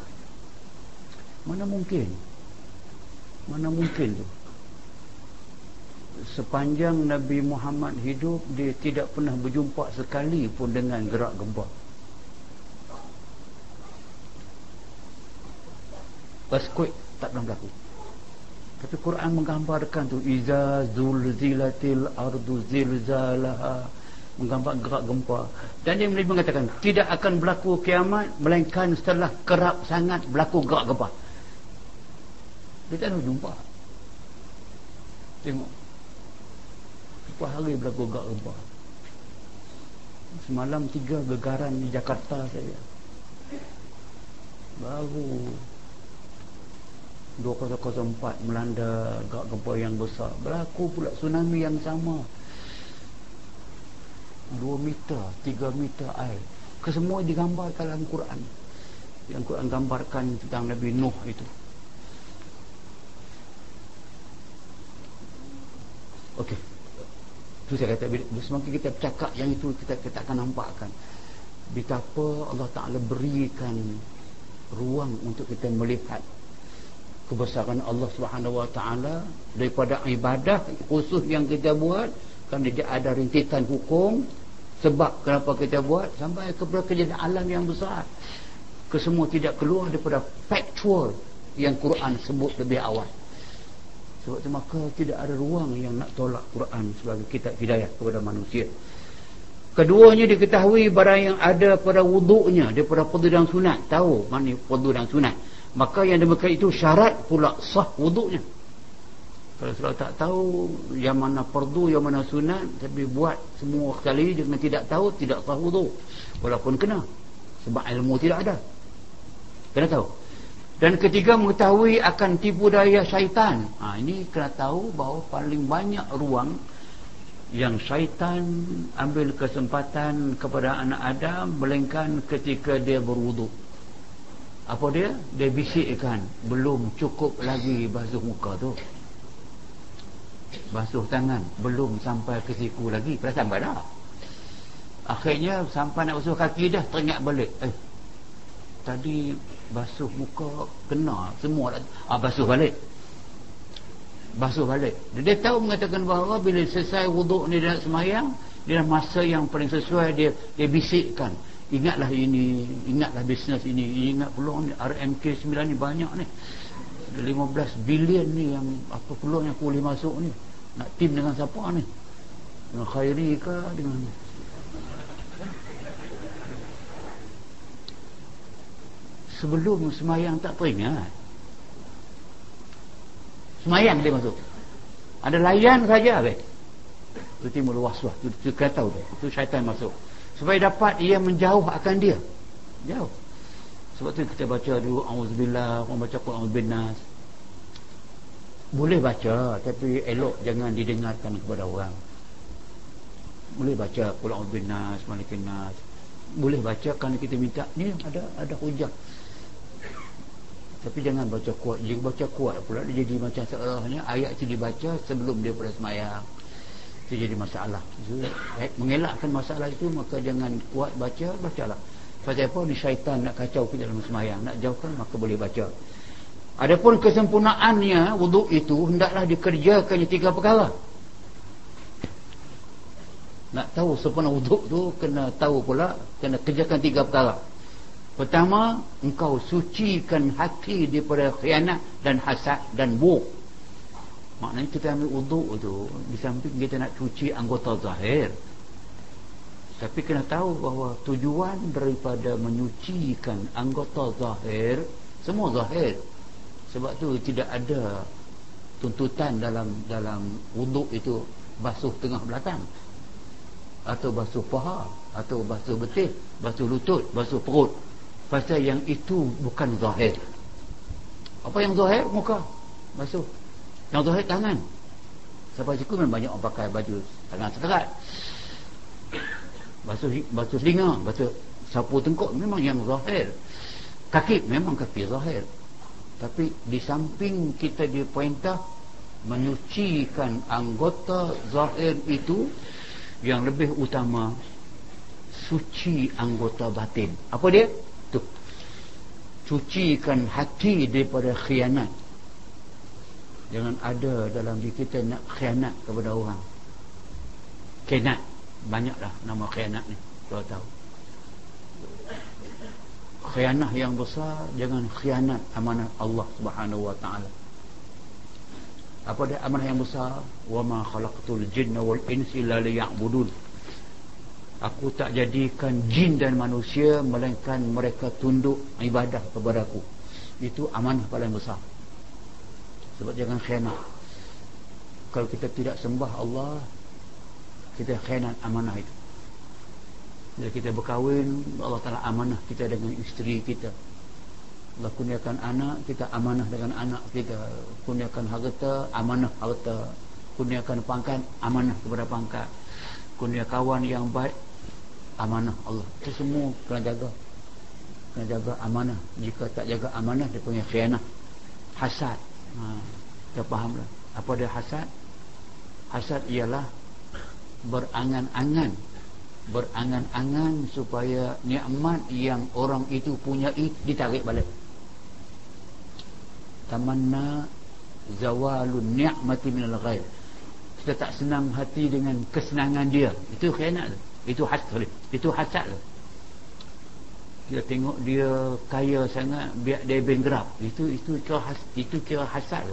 mana mungkin mana mungkin tu? Sepanjang Nabi Muhammad hidup dia tidak pernah berjumpa sekali pun dengan gerak gempa. Earthquake tak pernah berlaku. Tapi Quran menggambarkan tu iza zulzilatil ardu zilzalaha menggambar gerak gempa. Dan dia mengatakan tidak akan berlaku kiamat melainkan setelah kerap sangat berlaku gerak gempa dia tak nak jumpa. Tengok. Berapa hari berlaku gak gempa semalam tiga gegaran di Jakarta saya. Baru 2004 melanda gak gempa yang besar. Berlaku pula tsunami yang sama. 2 meter 3 meter air. Kesemua digambar dalam Quran. Yang Quran gambarkan tentang Nabi Nuh itu Okey. Itu saya kata semakin kita bercakap yang itu kita kita akan nampakkan betapa Allah Taala berikan ruang untuk kita melihat kebesaran Allah Subhanahu Wa Taala daripada ibadah khusus yang kita buat kerana dia ada rintitan hukum sebab kenapa kita buat sampai kepada kejadian alam yang besar kesemua tidak keluar daripada factual yang Quran sebut lebih awal sebab itu maka tidak ada ruang yang nak tolak Quran sebagai kitab hidayah kepada manusia. Keduanya diketahui barang yang ada pada wuduknya daripada fardu dan sunat. Tahu mana fardu dan sunat. Maka yang demikian itu syarat pula sah wuduknya. Kalau sudah tak tahu yang mana fardu yang mana sunat tapi buat semua sekali dengan tidak tahu tidak sah wuduk. Walaupun kena. Sebab ilmu tidak ada. Kena tahu. Dan ketiga mengetahui akan tipu daya syaitan. Ha, ini kena tahu bahawa paling banyak ruang yang syaitan ambil kesempatan kepada anak Adam melainkan ketika dia berwuduk. Apa dia? Dia bisikkan belum cukup lagi basuh muka tu. Basuh tangan belum sampai ke siku lagi. Perasan pada? Akhirnya sampai nak basuh kaki dah teringat balik. Eh, tadi basuh muka kena. Semua ah, basuh balik. Basuh balik. Dia tahu mengatakan bahawa bila selesai wuduk ni dia nak semayang dia masa yang paling sesuai dia dia bisikkan. Ingatlah ini ingatlah bisnes ini. Ingat peluang ni RMK 9 ni banyak ni. 15 bilion ni yang apa peluang yang aku boleh masuk ni. Nak tim dengan siapa ni? Dengan khairi ke dengan sebelum semayang tak peringat semayang dia masuk. Ada layan saja baik itu timbul waswah itu, itu kata tahu itu syaitan masuk. Supaya dapat ia menjauh akan dia. Jauh. Sebab tu kita baca dulu auzubillah orang baca Quran bin boleh baca tapi elok jangan didengarkan kepada orang. Boleh baca Quran bin Nas Malikin Nas. Boleh baca kerana kita minta. Ni ada ada hujah tapi jangan baca kuat. Jika baca kuat pula Dia jadi macam seolah-olahnya Ayat itu dibaca sebelum dia pada semayang. Itu jadi masalah. Eh, Mengelakkan masalah itu Maka jangan kuat baca Bacalah. Pasal apa? Ni syaitan nak kacau kita dalam semayang. Nak jauhkan maka boleh baca. Adapun kesempurnaannya Wuduk itu Hendaklah dikerjakannya tiga perkara. Nak tahu sempurna wuduk tu Kena tahu pula Kena kerjakan tiga perkara Pertama, engkau sucikan hati daripada khianat dan hasad dan buk. Maknanya kita ambil uduk tu, di samping kita nak cuci anggota zahir. Tapi kena tahu bahawa tujuan daripada menyucikan anggota zahir, semua zahir. Sebab tu tidak ada tuntutan dalam dalam uduk itu basuh tengah belakang. Atau basuh paha, atau basuh betis, basuh lutut, basuh perut. Pasal yang itu bukan zahir. Apa yang zahir? Muka. Basuh. Yang zahir tangan. Sampai siku memang banyak orang pakai baju Tangan seterat. Basuh, basuh telinga Basuh sapu tengkuk Memang yang zahir. Kaki memang kaki zahir. Tapi di samping kita diperintah Menyucikan anggota zahir itu Yang lebih utama Suci anggota batin. Apa dia? Cucikan hati daripada khianat. Jangan ada dalam diri kita nak khianat kepada orang. Khianat. Banyaklah nama khianat ni kau tahu khianat yang besar jangan khianat amanah Allah Subhanahu wa taala. Apa dia amanah yang besar? Wa ma khalaqtul jinna wal insa illa liya'budun aku tak jadikan jin dan manusia melainkan mereka tunduk ibadah kepada aku. Itu amanah paling besar. Sebab jangan khianat. Kalau kita tidak sembah Allah kita khianat amanah itu. Bila kita berkahwin Allah Ta'ala amanah kita dengan isteri kita. Allah kurniakan anak kita amanah dengan anak kita. Kurniakan harta amanah harta. Kurniakan pangkat amanah kepada pangkat. Kurnia kawan yang baik amanah Allah. Itu semua kena jaga. Kena jaga amanah. Jika tak jaga amanah dia punya khianah. Hasad. Ha, kita fahamlah. Apa dia hasad? Hasad ialah berangan-angan. Berangan-angan supaya nikmat yang orang itu punya ditarik balik. Tamanna zawalun ni'mati minal ghair kita tak senang hati dengan kesenangan dia. Itu khianat itu hasad itu hasad kita tengok dia kaya sangat biar dia bankrupt itu itu kira has, itu kira hasad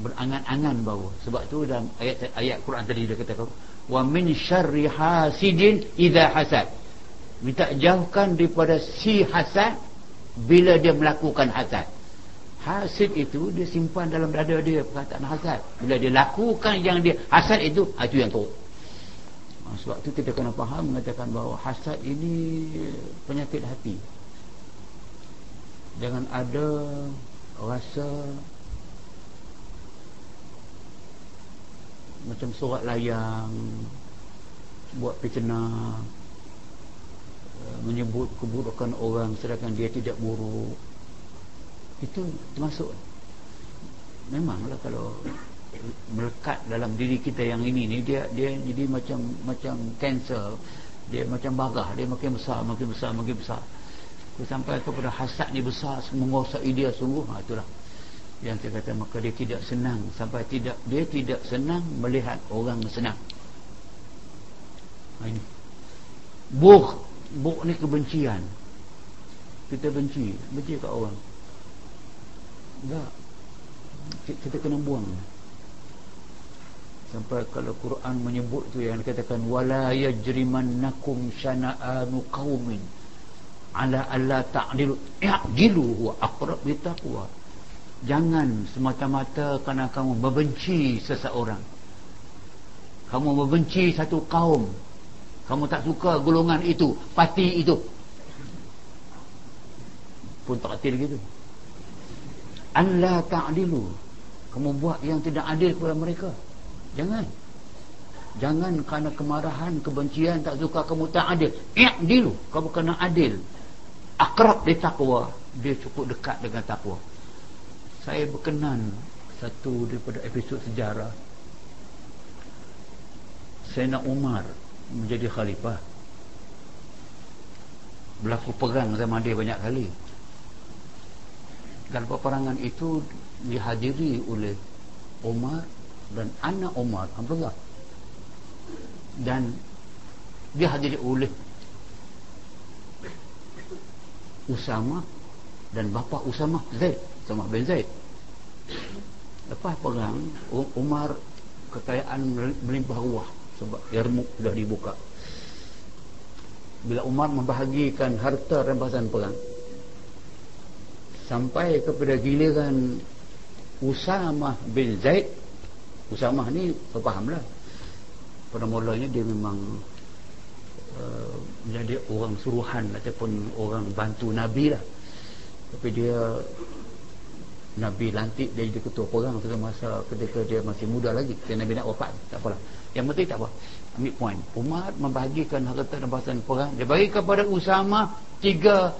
berangan-angan bahawa sebab tu dalam ayat ayat Quran tadi dia kata wa min syarri hasidin idza hasad. Minta jauhkan daripada si hasad bila dia melakukan hasad. Hasid itu dia simpan dalam dada dia. Perkataan hasad. Bila dia lakukan yang dia hasad itu, ah, itu yang teruk. Ah, sebab itu kita kena faham mengatakan bahawa hasad ini penyakit hati. Jangan ada rasa macam surat layang buat fitnah eh, menyebut keburukan orang sedangkan dia tidak buruk itu termasuk memanglah kalau melekat dalam diri kita yang ini ni dia dia jadi macam macam kanser dia macam bagah dia makin besar makin besar makin besar. Sampai kepada hasad ni besar menguasai dia sungguh. Ha, itulah yang saya kata maka dia tidak senang. Sampai tidak dia tidak senang melihat orang senang. Ha, ini. Buh buh ni kebencian. Kita benci benci kat orang. Tak kita kena buang sampai kalau Quran menyebut tu yang dikatakan wala yajrimannakum syana'anu qaumin ala alla ta'dilu. Ya'dilu huwa aqrab bitaqwa jangan semata-mata kerana kamu membenci seseorang. Kamu membenci satu kaum. Kamu tak suka golongan itu parti itu. Pun tak gitu. An la ta'dilu. Kamu buat yang tidak adil kepada mereka jangan. Jangan kerana kemarahan kebencian tak suka kamu tak adil. I'dilu kamu kena adil. Akrab di takwa dia cukup dekat dengan takwa saya berkenan satu daripada episod sejarah. Sayyidina Umar menjadi khalifah. Berlaku perang zaman dia banyak kali. Dan peperangan itu dihadiri oleh Umar dan anak Umar Abdullah. Dan dihadiri oleh Usama dan bapa Usama Zaid Usama bin Zaid. Lepas perang Umar kekayaan melimpah ruah sebab Yarmuk sudah dibuka. Bila Umar membahagikan harta rampasan perang sampai kepada giliran Usamah bin Zaid Usamah ni lah. pada mulanya dia memang uh, menjadi orang suruhan ataupun orang bantu Nabi lah. Tapi dia Nabi lantik dia jadi ketua perang pada masa ketika dia masih muda lagi. Dan Nabi nak wafat tak apalah. Yang penting tak apa. Ambil poin Umar membahagikan harta dan bahasan perang. Dia bagi kepada Usamah tiga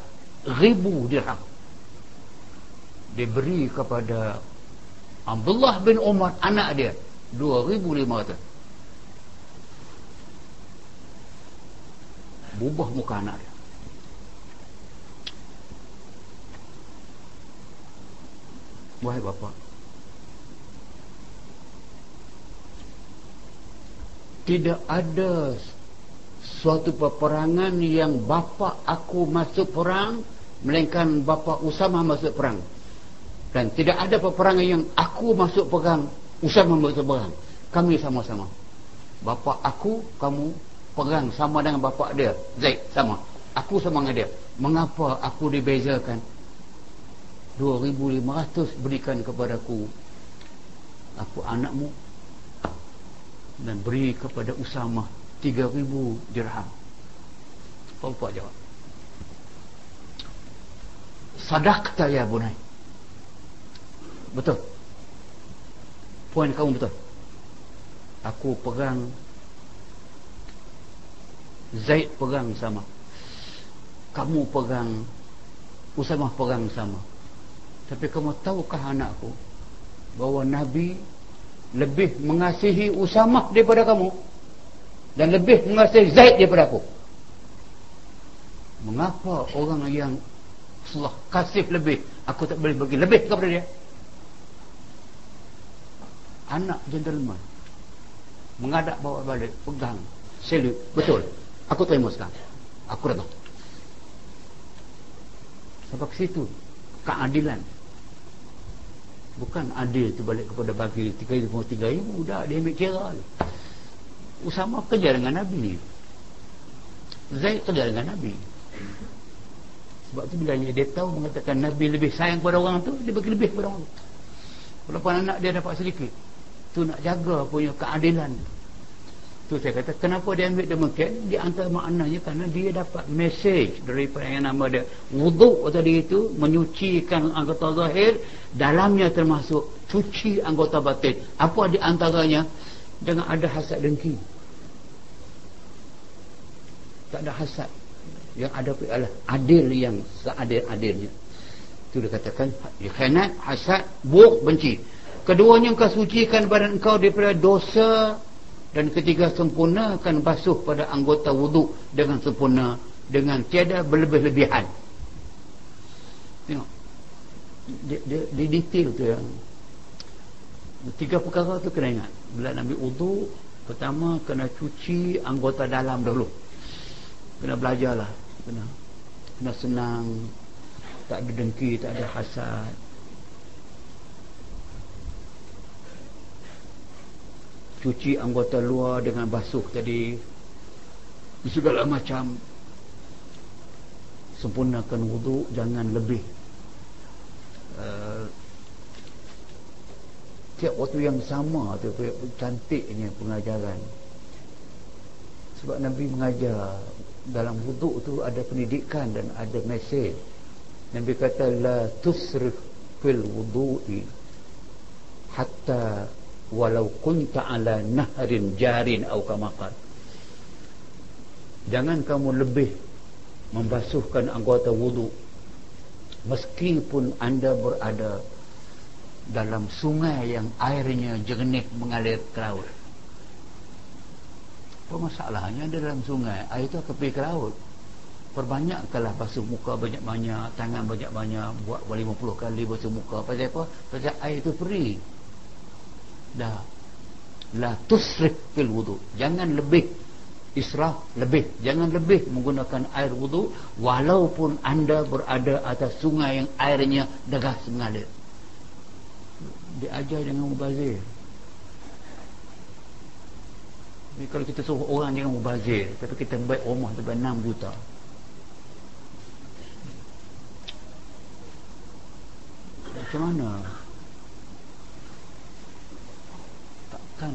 ribu dirham. Diberi kepada Abdullah bin Umar anak dia. 2500 bubah muka anak dia. Wahai bapa. tidak ada suatu peperangan yang bapa aku masuk perang melainkan bapa Usama masuk perang dan tidak ada peperangan yang aku masuk perang Usama masuk perang kami sama-sama. Bapa aku kamu perang sama dengan bapa dia. Zaid sama. Aku sama dengan dia. Mengapa aku dibezakan? 2500 berikan kepadaku aku anakmu dan beri kepada Usama 3000 dirham. Apa jawab? Sadaqta ya bunai betul. Poin kamu betul. Aku pegang Zaid pegang sama. Kamu pegang Usamah pegang sama. Tapi kamu tahukah anakku bahawa Nabi lebih mengasihi Usamah daripada kamu dan lebih mengasihi Zaid daripada aku? Mengapa orang yang Allah kasih lebih aku tak boleh bagi lebih kepada dia anak gentleman. Mengadap bawa balik pegang. Selut. Betul. Aku terima sekarang. Aku datang. Sampai ke situ. Keadilan. Bukan adil tu balik kepada bagi tiga ribu tiga ribu dah dia ambil kira Usama kerja dengan Nabi. Zaid kerja dengan Nabi. Sebab tu bila dia tahu mengatakan Nabi lebih sayang kepada orang tu dia bagi lebih kepada orang tu. Walaupun anak dia dapat sedikit tu nak jaga punya keadilan. Tu saya kata kenapa dia ambil demikian di antara maknanya kerana dia dapat mesej daripada yang nama dia. Wuduk tadi itu menyucikan anggota zahir dalamnya termasuk cuci anggota batin. Apa di antaranya? Jangan ada hasad dengki. Tak ada hasad. Yang ada adalah adil yang seadil-adilnya. Itu dikatakan khianat hasad buruk benci keduanya engkau sucikan badan engkau daripada dosa dan ketiga sempurnakan basuh pada anggota wuduk dengan sempurna dengan tiada berlebih-lebihan. Tengok. Di, di, di detail tu yang tiga perkara tu kena ingat. Bila Nabi wuduk pertama kena cuci anggota dalam dahulu. Kena belajar lah kena, kena senang. Tak ada dengki tak ada hasad cuci anggota luar dengan basuh tadi segala macam. Sempurnakan wuduk jangan lebih. Uh, tiap waktu yang sama tu cantiknya pengajaran. Sebab Nabi mengajar dalam wuduk tu ada pendidikan dan ada mesej. Nabi kata la tusrif fil wudu'i hatta walau kunta ala nahrin jarin atau kamakal jangan kamu lebih membasuhkan anggota wudu meskipun anda berada dalam sungai yang airnya jernih mengalir ke laut. Apa masalahnya dalam sungai air itu akan pergi ke laut. Perbanyakkanlah basuh muka banyak-banyak tangan banyak-banyak buat 50 kali basuh muka. Pasal apa? pasal air itu perih dah. La tusrif fil wudu. Jangan lebih israf lebih. Jangan lebih menggunakan air wudu walaupun anda berada atas sungai yang airnya deras mengalir. Diajar jangan mubazir. Jadi kalau kita suruh orang jangan mubazir tapi kita baik rumah sampai 6 juta. Macam mana takkan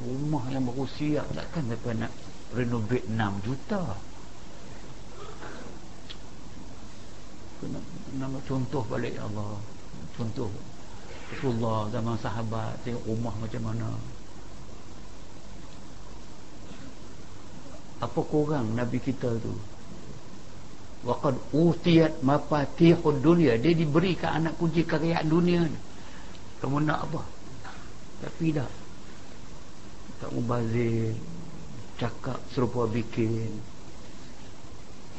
rumah yang baru siap takkan siapa nak renovate 6 juta. Nama contoh balik Allah. Contoh. Rasulullah zaman sahabat tengok rumah macam mana. Apa kurang Nabi kita tu? Waqad utiyat mafatihud dunia. Dia diberikan anak kunci kekayaan dunia ni. Kamu nak apa tapi dah tak mubazir cakap serupa bikin.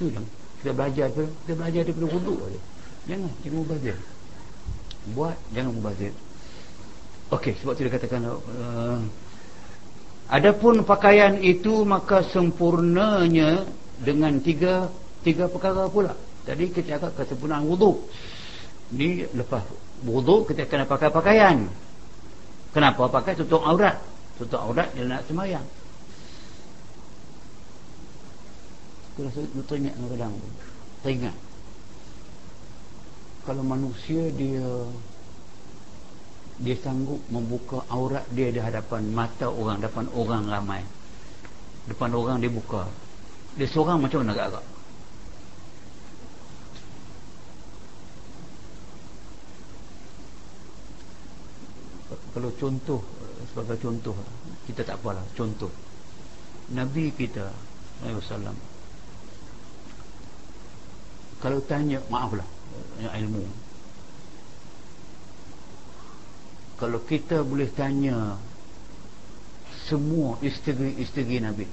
Tu yang kita belajar tu. Kita belajar daripada wuduk saja jangan jangan mubazir. Buat jangan mubazir. Okey, sebab tu dia katakan uh, adapun pakaian itu maka sempurnanya dengan tiga tiga perkara pula. Tadi kita cakap kesempurnaan wuduk ni lepas wuduk kita kena pakai pakaian kenapa pakai tutup aurat? Tutup aurat dia nak semayang. Aku rasa teringat kadang teringat. Kalau manusia dia dia sanggup membuka aurat dia di hadapan mata orang depan orang ramai. Depan orang dia buka. Dia seorang macam mana agak-agak kalau contoh sebagai contoh kita tak apalah contoh. Nabi kita SAW kalau tanya maaflah ilmu. Kalau kita boleh tanya semua isteri-isteri Nabi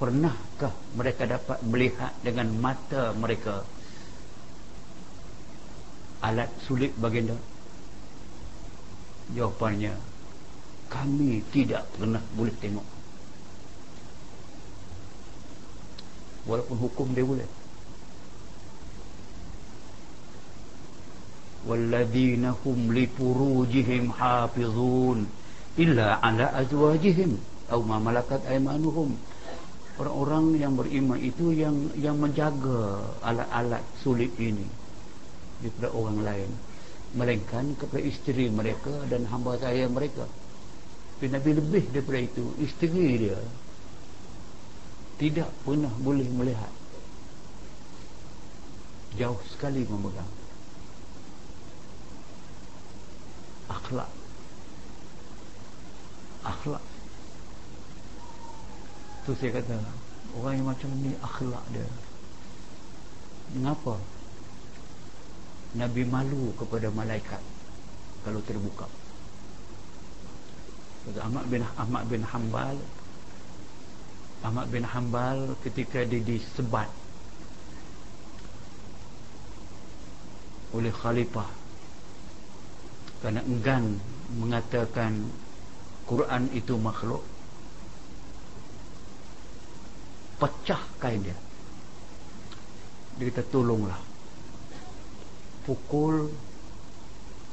pernahkah mereka dapat melihat dengan mata mereka alat sulit baginda jawapannya kami tidak pernah boleh tengok walaupun hukum dia boleh والذين هم لفروجهم حافظون إلا على أزواجهم أو ما ملكت أيمانهم orang-orang yang beriman itu yang yang menjaga alat-alat sulit ini daripada orang lain melainkan kepada isteri mereka dan hamba saya mereka. Tapi Nabi lebih daripada itu isteri dia tidak pernah boleh melihat. Jauh sekali memegang. Akhlak. Akhlak. Tu saya kata orang yang macam ni akhlak dia. Mengapa Nabi malu kepada malaikat kalau terbuka. Kata Ahmad bin Ahmad bin Hanbal Ahmad bin Hanbal ketika dia disebat oleh khalifah kerana enggan mengatakan Quran itu makhluk pecah kain dia. Dia kata tolonglah pukul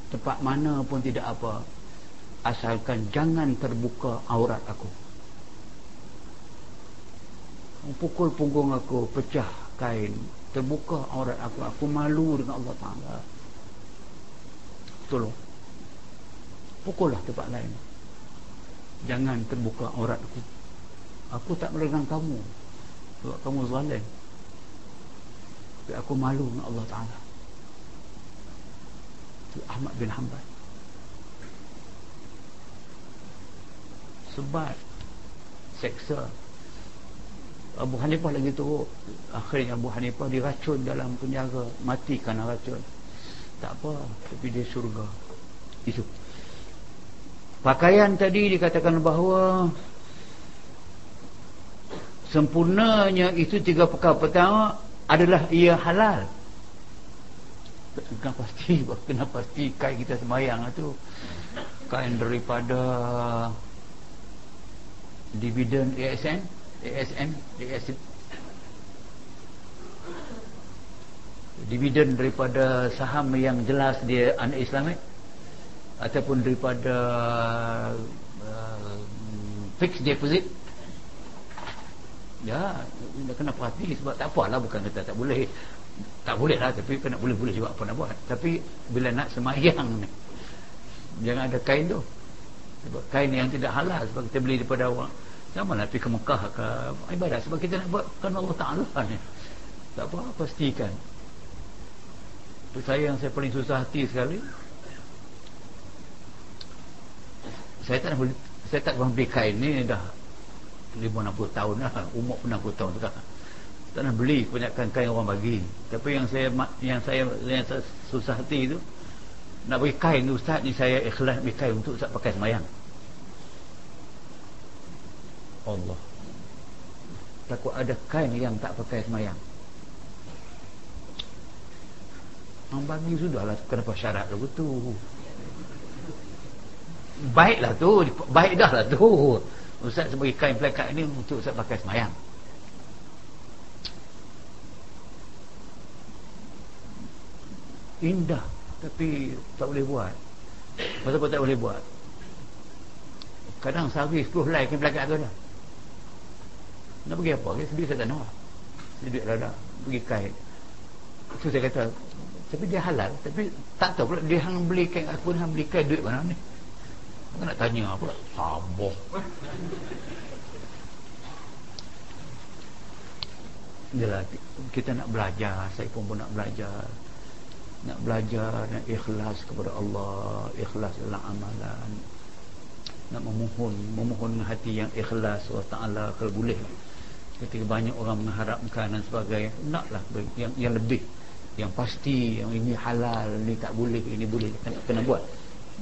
tempat mana pun tidak apa asalkan jangan terbuka aurat aku. Pukul punggung aku pecah kain terbuka aurat aku aku malu dengan Allah Ta'ala. Tolong. Pukullah tempat lain. Jangan terbuka aurat aku. Aku tak meregang kamu. Sebab kamu zalim. Tapi aku malu dengan Allah Ta'ala itu Ahmad bin Hanbal. Sebab seksa. Abu Hanifah lagi tu akhirnya Abu Hanifah diracun dalam penjara mati kerana racun. Tak apa tapi dia surga itu. Pakaian tadi dikatakan bahawa sempurnanya itu tiga perkara pertama adalah ia halal. Kena pasti, kena pasti kain kita semayang itu kain daripada dividen ASN, ASN, ASN. Dividen daripada saham yang jelas dia anak Islamik ataupun daripada uh, fixed deposit. Ya kena perhati sebab tak apalah bukan kata tak boleh tak boleh lah tapi kena boleh-boleh juga apa nak buat. Tapi bila nak semayang ni jangan ada kain tu. Sebab kain yang tidak halal sebab kita beli daripada orang sama lah pergi ke Mekah ke ibadat sebab kita nak buat kan Allah Ta'ala ni. Tak apa pastikan. Tu saya yang saya paling susah hati sekali. Saya tak boleh saya tak boleh beli kain ni dah 50-60 tahun lah umur pun 60 tahun sudah tak nak beli kebanyakan kain orang bagi. Tapi yang saya yang saya yang saya susah hati tu nak bagi kain tu ustaz ni saya ikhlas bagi kain untuk ustaz pakai semayang. Allah. Takut ada kain yang tak pakai semayang. Orang bagi sudahlah kenapa syarat lagu tu? Baiklah tu baik dah lah tu. Ustaz sebagai kain pelekat ni untuk Ustaz pakai semayang indah. Tapi tak boleh buat. Masa apa tak boleh buat. Kadang sehari 10 like pelekat tu dah. Nak pergi apa? Sedih saya tak nak. Sedih rada. Pergi kain itu saya kata tapi dia halal. Tapi tak tahu pula dia hang beli kain aku hang beli kain duit mana ni. Aku nak tanya apa sabar Yalah, kita nak belajar. Saya pun pun nak belajar nak belajar nak ikhlas kepada Allah. Ikhlas dalam amalan. Nak memohon memohon hati yang ikhlas Allah Ta'ala kalau boleh. Ketika banyak orang mengharapkan dan sebagainya naklah yang, yang lebih. Yang pasti yang ini halal ini tak boleh ini boleh. Kena, kena buat.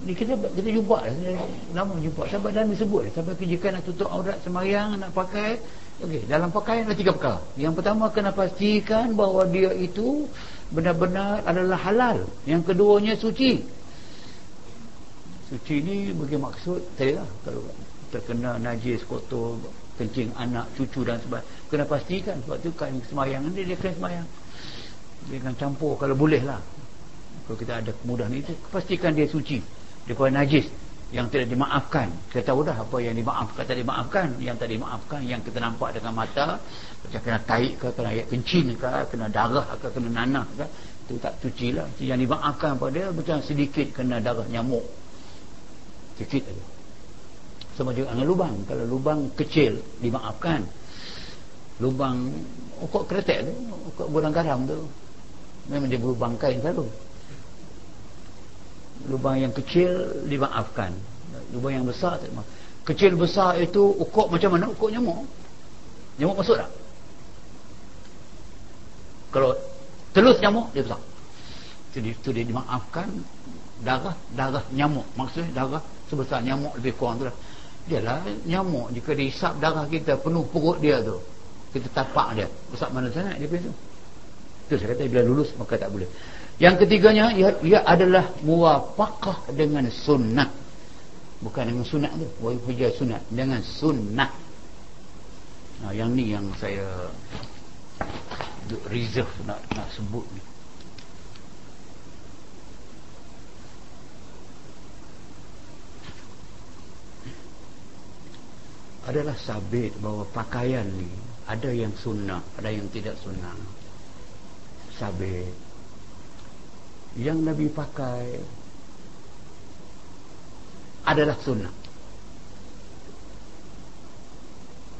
Ni kita kita jumpa. Lah lama jumpa. Sahabat dalam disebut sampai kejikan nak tutup aurat semayang nak pakai. Okey dalam pakaian ada tiga perkara. Yang pertama kena pastikan bahawa dia itu benar-benar adalah halal. Yang keduanya suci. Suci ni bagi maksud saya lah kalau terkena najis kotor kencing anak cucu dan sebagainya kena pastikan. Sebab tu kan semayang ni dia kena semayang. Dia akan campur kalau boleh lah kalau kita ada kemudahan itu pastikan dia suci. Daripada najis yang tidak dimaafkan. Kita tahu dah apa yang dimaafkan tak dimaafkan. Yang tak dimaafkan yang kita nampak dengan mata macam kena taik ke kena ayat kencing ke kena darah ke kena nanah ke itu tak suci lah. Yang dimaafkan pada dia macam sedikit kena darah nyamuk. Sedikit saja sama juga dengan lubang. Kalau lubang kecil dimaafkan lubang ukok kretek tu ukok gudang garam tu. Memang dia berlubang kain selalu lubang yang kecil dimaafkan. Lubang yang besar tak maaf. kecil besar itu ukuk macam mana? Ukuk nyamuk. Nyamuk masuk tak? Kalau telus nyamuk dia besar. Jadi itu dia dimaafkan. Darah darah nyamuk. Maksudnya darah sebesar nyamuk lebih kurang tu lah. Dia lah nyamuk. Jika dihisap darah kita penuh perut dia tu kita tapak dia. Besar mana sangat dia tu? Itu saya kata bila lulus maka tak boleh yang ketiganya ia, ia adalah muwafaqah dengan sunnah. Bukan dengan sunat tu, wa hujah sunat dengan sunnah. Nah, yang ni yang saya reserve nak nak sebut ni. Adalah sabit bahawa pakaian ni ada yang sunnah, ada yang tidak sunnah. Sabit yang Nabi pakai adalah sunnah.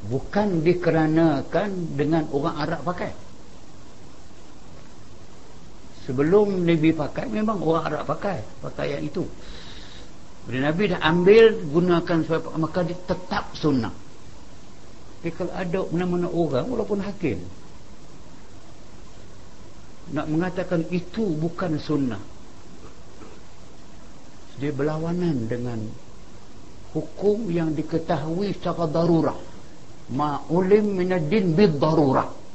Bukan dikarenakan dengan orang Arab pakai. Sebelum Nabi pakai memang orang Arab pakai pakaian itu. Bila Nabi dah ambil gunakan maka dia tetap sunnah. Tapi kalau ada mana-mana orang walaupun hakim nak mengatakan itu bukan sunnah. Dia berlawanan dengan hukum yang diketahui secara darurah. Ma'ulim minadin bid darurah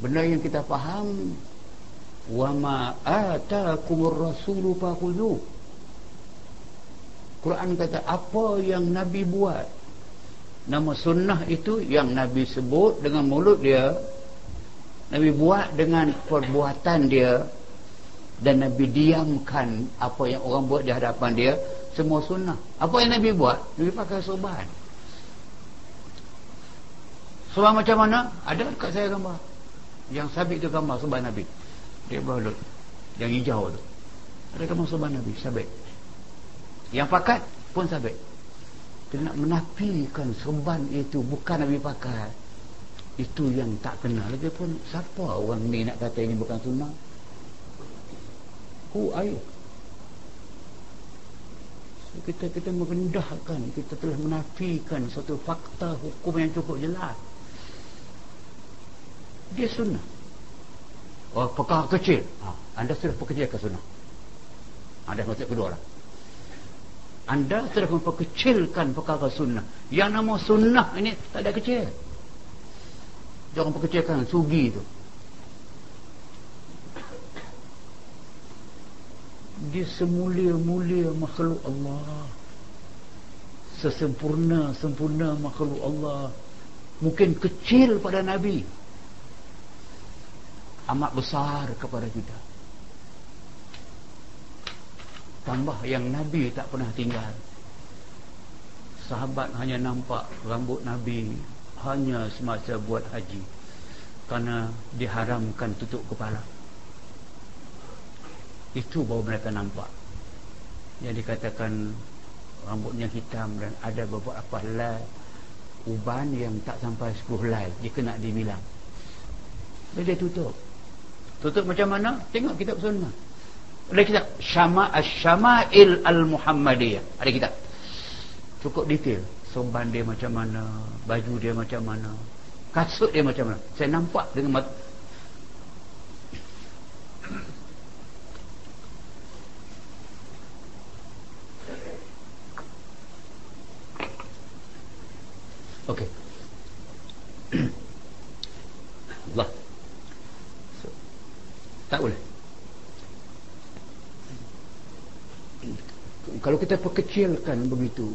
benda yang kita faham wa ma'atakumur rasulu fa'khudhu. Quran kata apa yang Nabi buat? Nama sunnah itu yang Nabi sebut dengan mulut dia Nabi buat dengan perbuatan dia dan Nabi diamkan apa yang orang buat di hadapan dia semua sunnah. Apa yang Nabi buat? Nabi pakai soban soban macam mana? Ada kat saya gambar. Yang sabit tu gambar soban Nabi. Dia balut yang hijau tu. Ada gambar soban Nabi sabit. Yang pakat pun sabit. Dia nak menafikan soban itu bukan Nabi pakai itu yang tak kenal. Lagi pun siapa orang ni nak kata ini bukan sunnah? Who are you? Kita kita merendahkan kita telah menafikan satu fakta hukum yang cukup jelas. Dia sunnah. Oh perkara kecil. Ha, anda sudah perkecilkan sunnah? Ada maksud kedua lah anda sudah memperkecilkan perkara sunnah. Yang nama sunnah ini tak ada kecil Jangan perkecilkan sugi tu. Dia semulia-mulia makhluk Allah. sesempurna-sempurna makhluk Allah. Mungkin kecil pada Nabi. Amat besar kepada kita. Tambah yang Nabi tak pernah tinggal. Sahabat hanya nampak rambut Nabi hanya semasa buat haji. Kerana diharamkan tutup kepala. Itu baru mereka nampak. Yang dikatakan rambutnya hitam dan ada beberapa helai uban yang tak sampai 10 helai dia kena dibilang. Dia tutup? Tutup macam mana? Tengok kitab sunnah. Ada kitab Syama Syama'il Al-Muhammadiyah. Ada kitab. Cukup detail somban dia macam mana baju dia macam mana kasut dia macam mana saya nampak dengan mata Okey. Allah. So, tak boleh. Kalau kita perkecilkan begitu,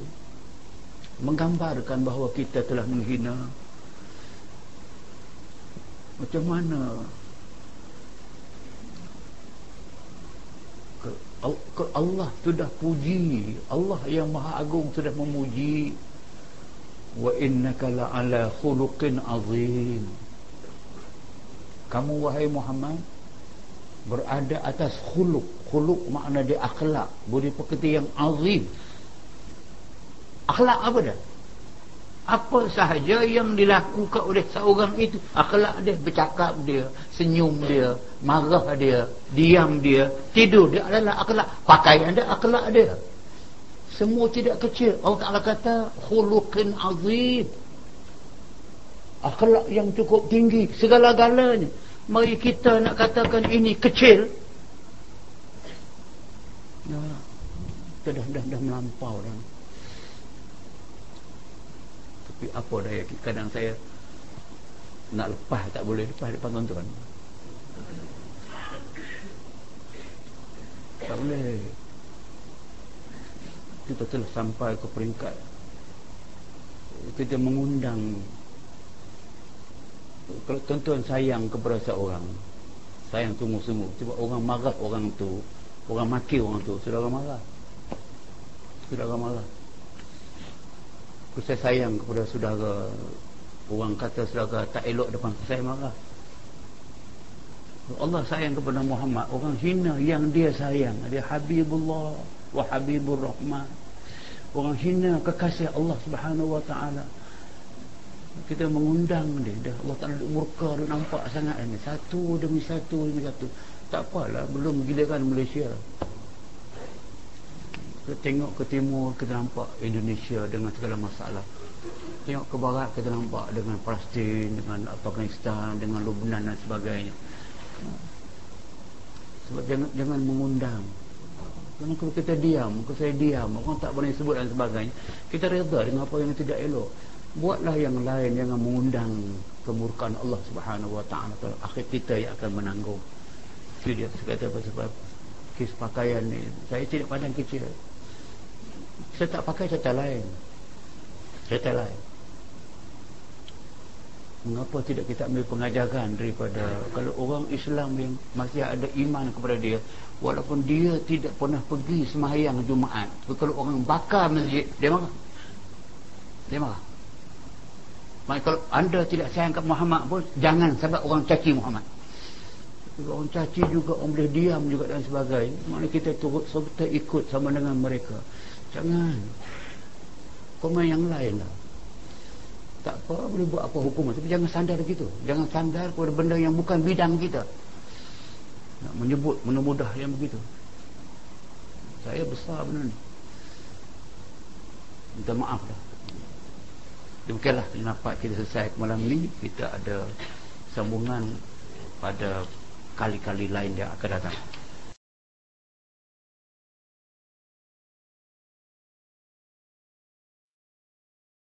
menggambarkan bahawa kita telah menghina. Macam mana? Allah sudah puji. Allah yang maha agung sudah memuji. Wa innaka la'ala khuluqin azim. Kamu wahai Muhammad berada atas khuluq. Khuluq makna dia akhlak. Budi pekerti yang azim akhlak apa dah apa sahaja yang dilakukan oleh seorang itu akhlak dia bercakap dia senyum dia marah dia diam dia tidur dia adalah akhlak. Pakaian dia akhlak dia. Semua tidak kecil. Allah Ta'ala kata khuluqin azim. Akhlak yang cukup tinggi segala-galanya. Mari kita nak katakan ini kecil. Ya, dah, dah, dah melampau dah. Tapi apa daya kadang saya nak lepas tak boleh lepas depan tuan-tuan. Tak boleh. Kita telah sampai ke peringkat. Kita mengundang. Kalau tuan-tuan sayang kepada seorang sayang sungguh-sungguh. Cuba orang marah orang tu orang maki orang tu saudara marah. Saudara marah saya sayang kepada saudara. Orang kata saudara tak elok depan saya marah. Allah sayang kepada Muhammad. Orang hina yang dia sayang. Dia Habibullah wa habibur rahman. Orang hina kekasih Allah subhanahu wa ta'ala. Kita mengundang dia. Dah Allah ta'ala murka. Dia nampak sangat ini. Satu demi satu demi satu. Tak apalah. Belum giliran Malaysia tengok ke timur kita nampak Indonesia dengan segala masalah tengok ke barat kita nampak dengan Palestin dengan Afghanistan dengan Lubnan dan sebagainya sebab jangan, jangan mengundang kerana kalau kita diam, kalau saya diam, orang tak boleh sebut dan sebagainya, kita reda dengan apa yang tidak elok. Buatlah yang lain yang mengundang kemurkaan Allah Subhanahu Wa Taala. Akhir kita yang akan menanggung. Itu dia kata apa sebab kis pakaian ni. Saya tidak pandang kecil. Saya tak pakai cerita lain. Cerita lain. Mengapa tidak kita ambil pengajaran daripada kalau orang Islam yang masih ada iman kepada dia walaupun dia tidak pernah pergi semayang Jumaat kalau orang bakar masjid dia marah. Dia marah. Maka kalau anda tidak sayang ke Muhammad pun jangan sebab orang caci Muhammad. Orang caci juga orang boleh diam juga dan sebagainya. Mana kita turut serta ikut sama dengan mereka jangan. Komen yang lain lah. Tak apa boleh buat apa hukuman tapi jangan sandar begitu jangan sandar kepada benda yang bukan bidang kita. Nak menyebut mudah-mudah yang begitu. Saya besar benar ni. Minta maaf dah. Demikianlah kenapa kita selesai malam ni kita ada sambungan pada kali-kali lain yang akan datang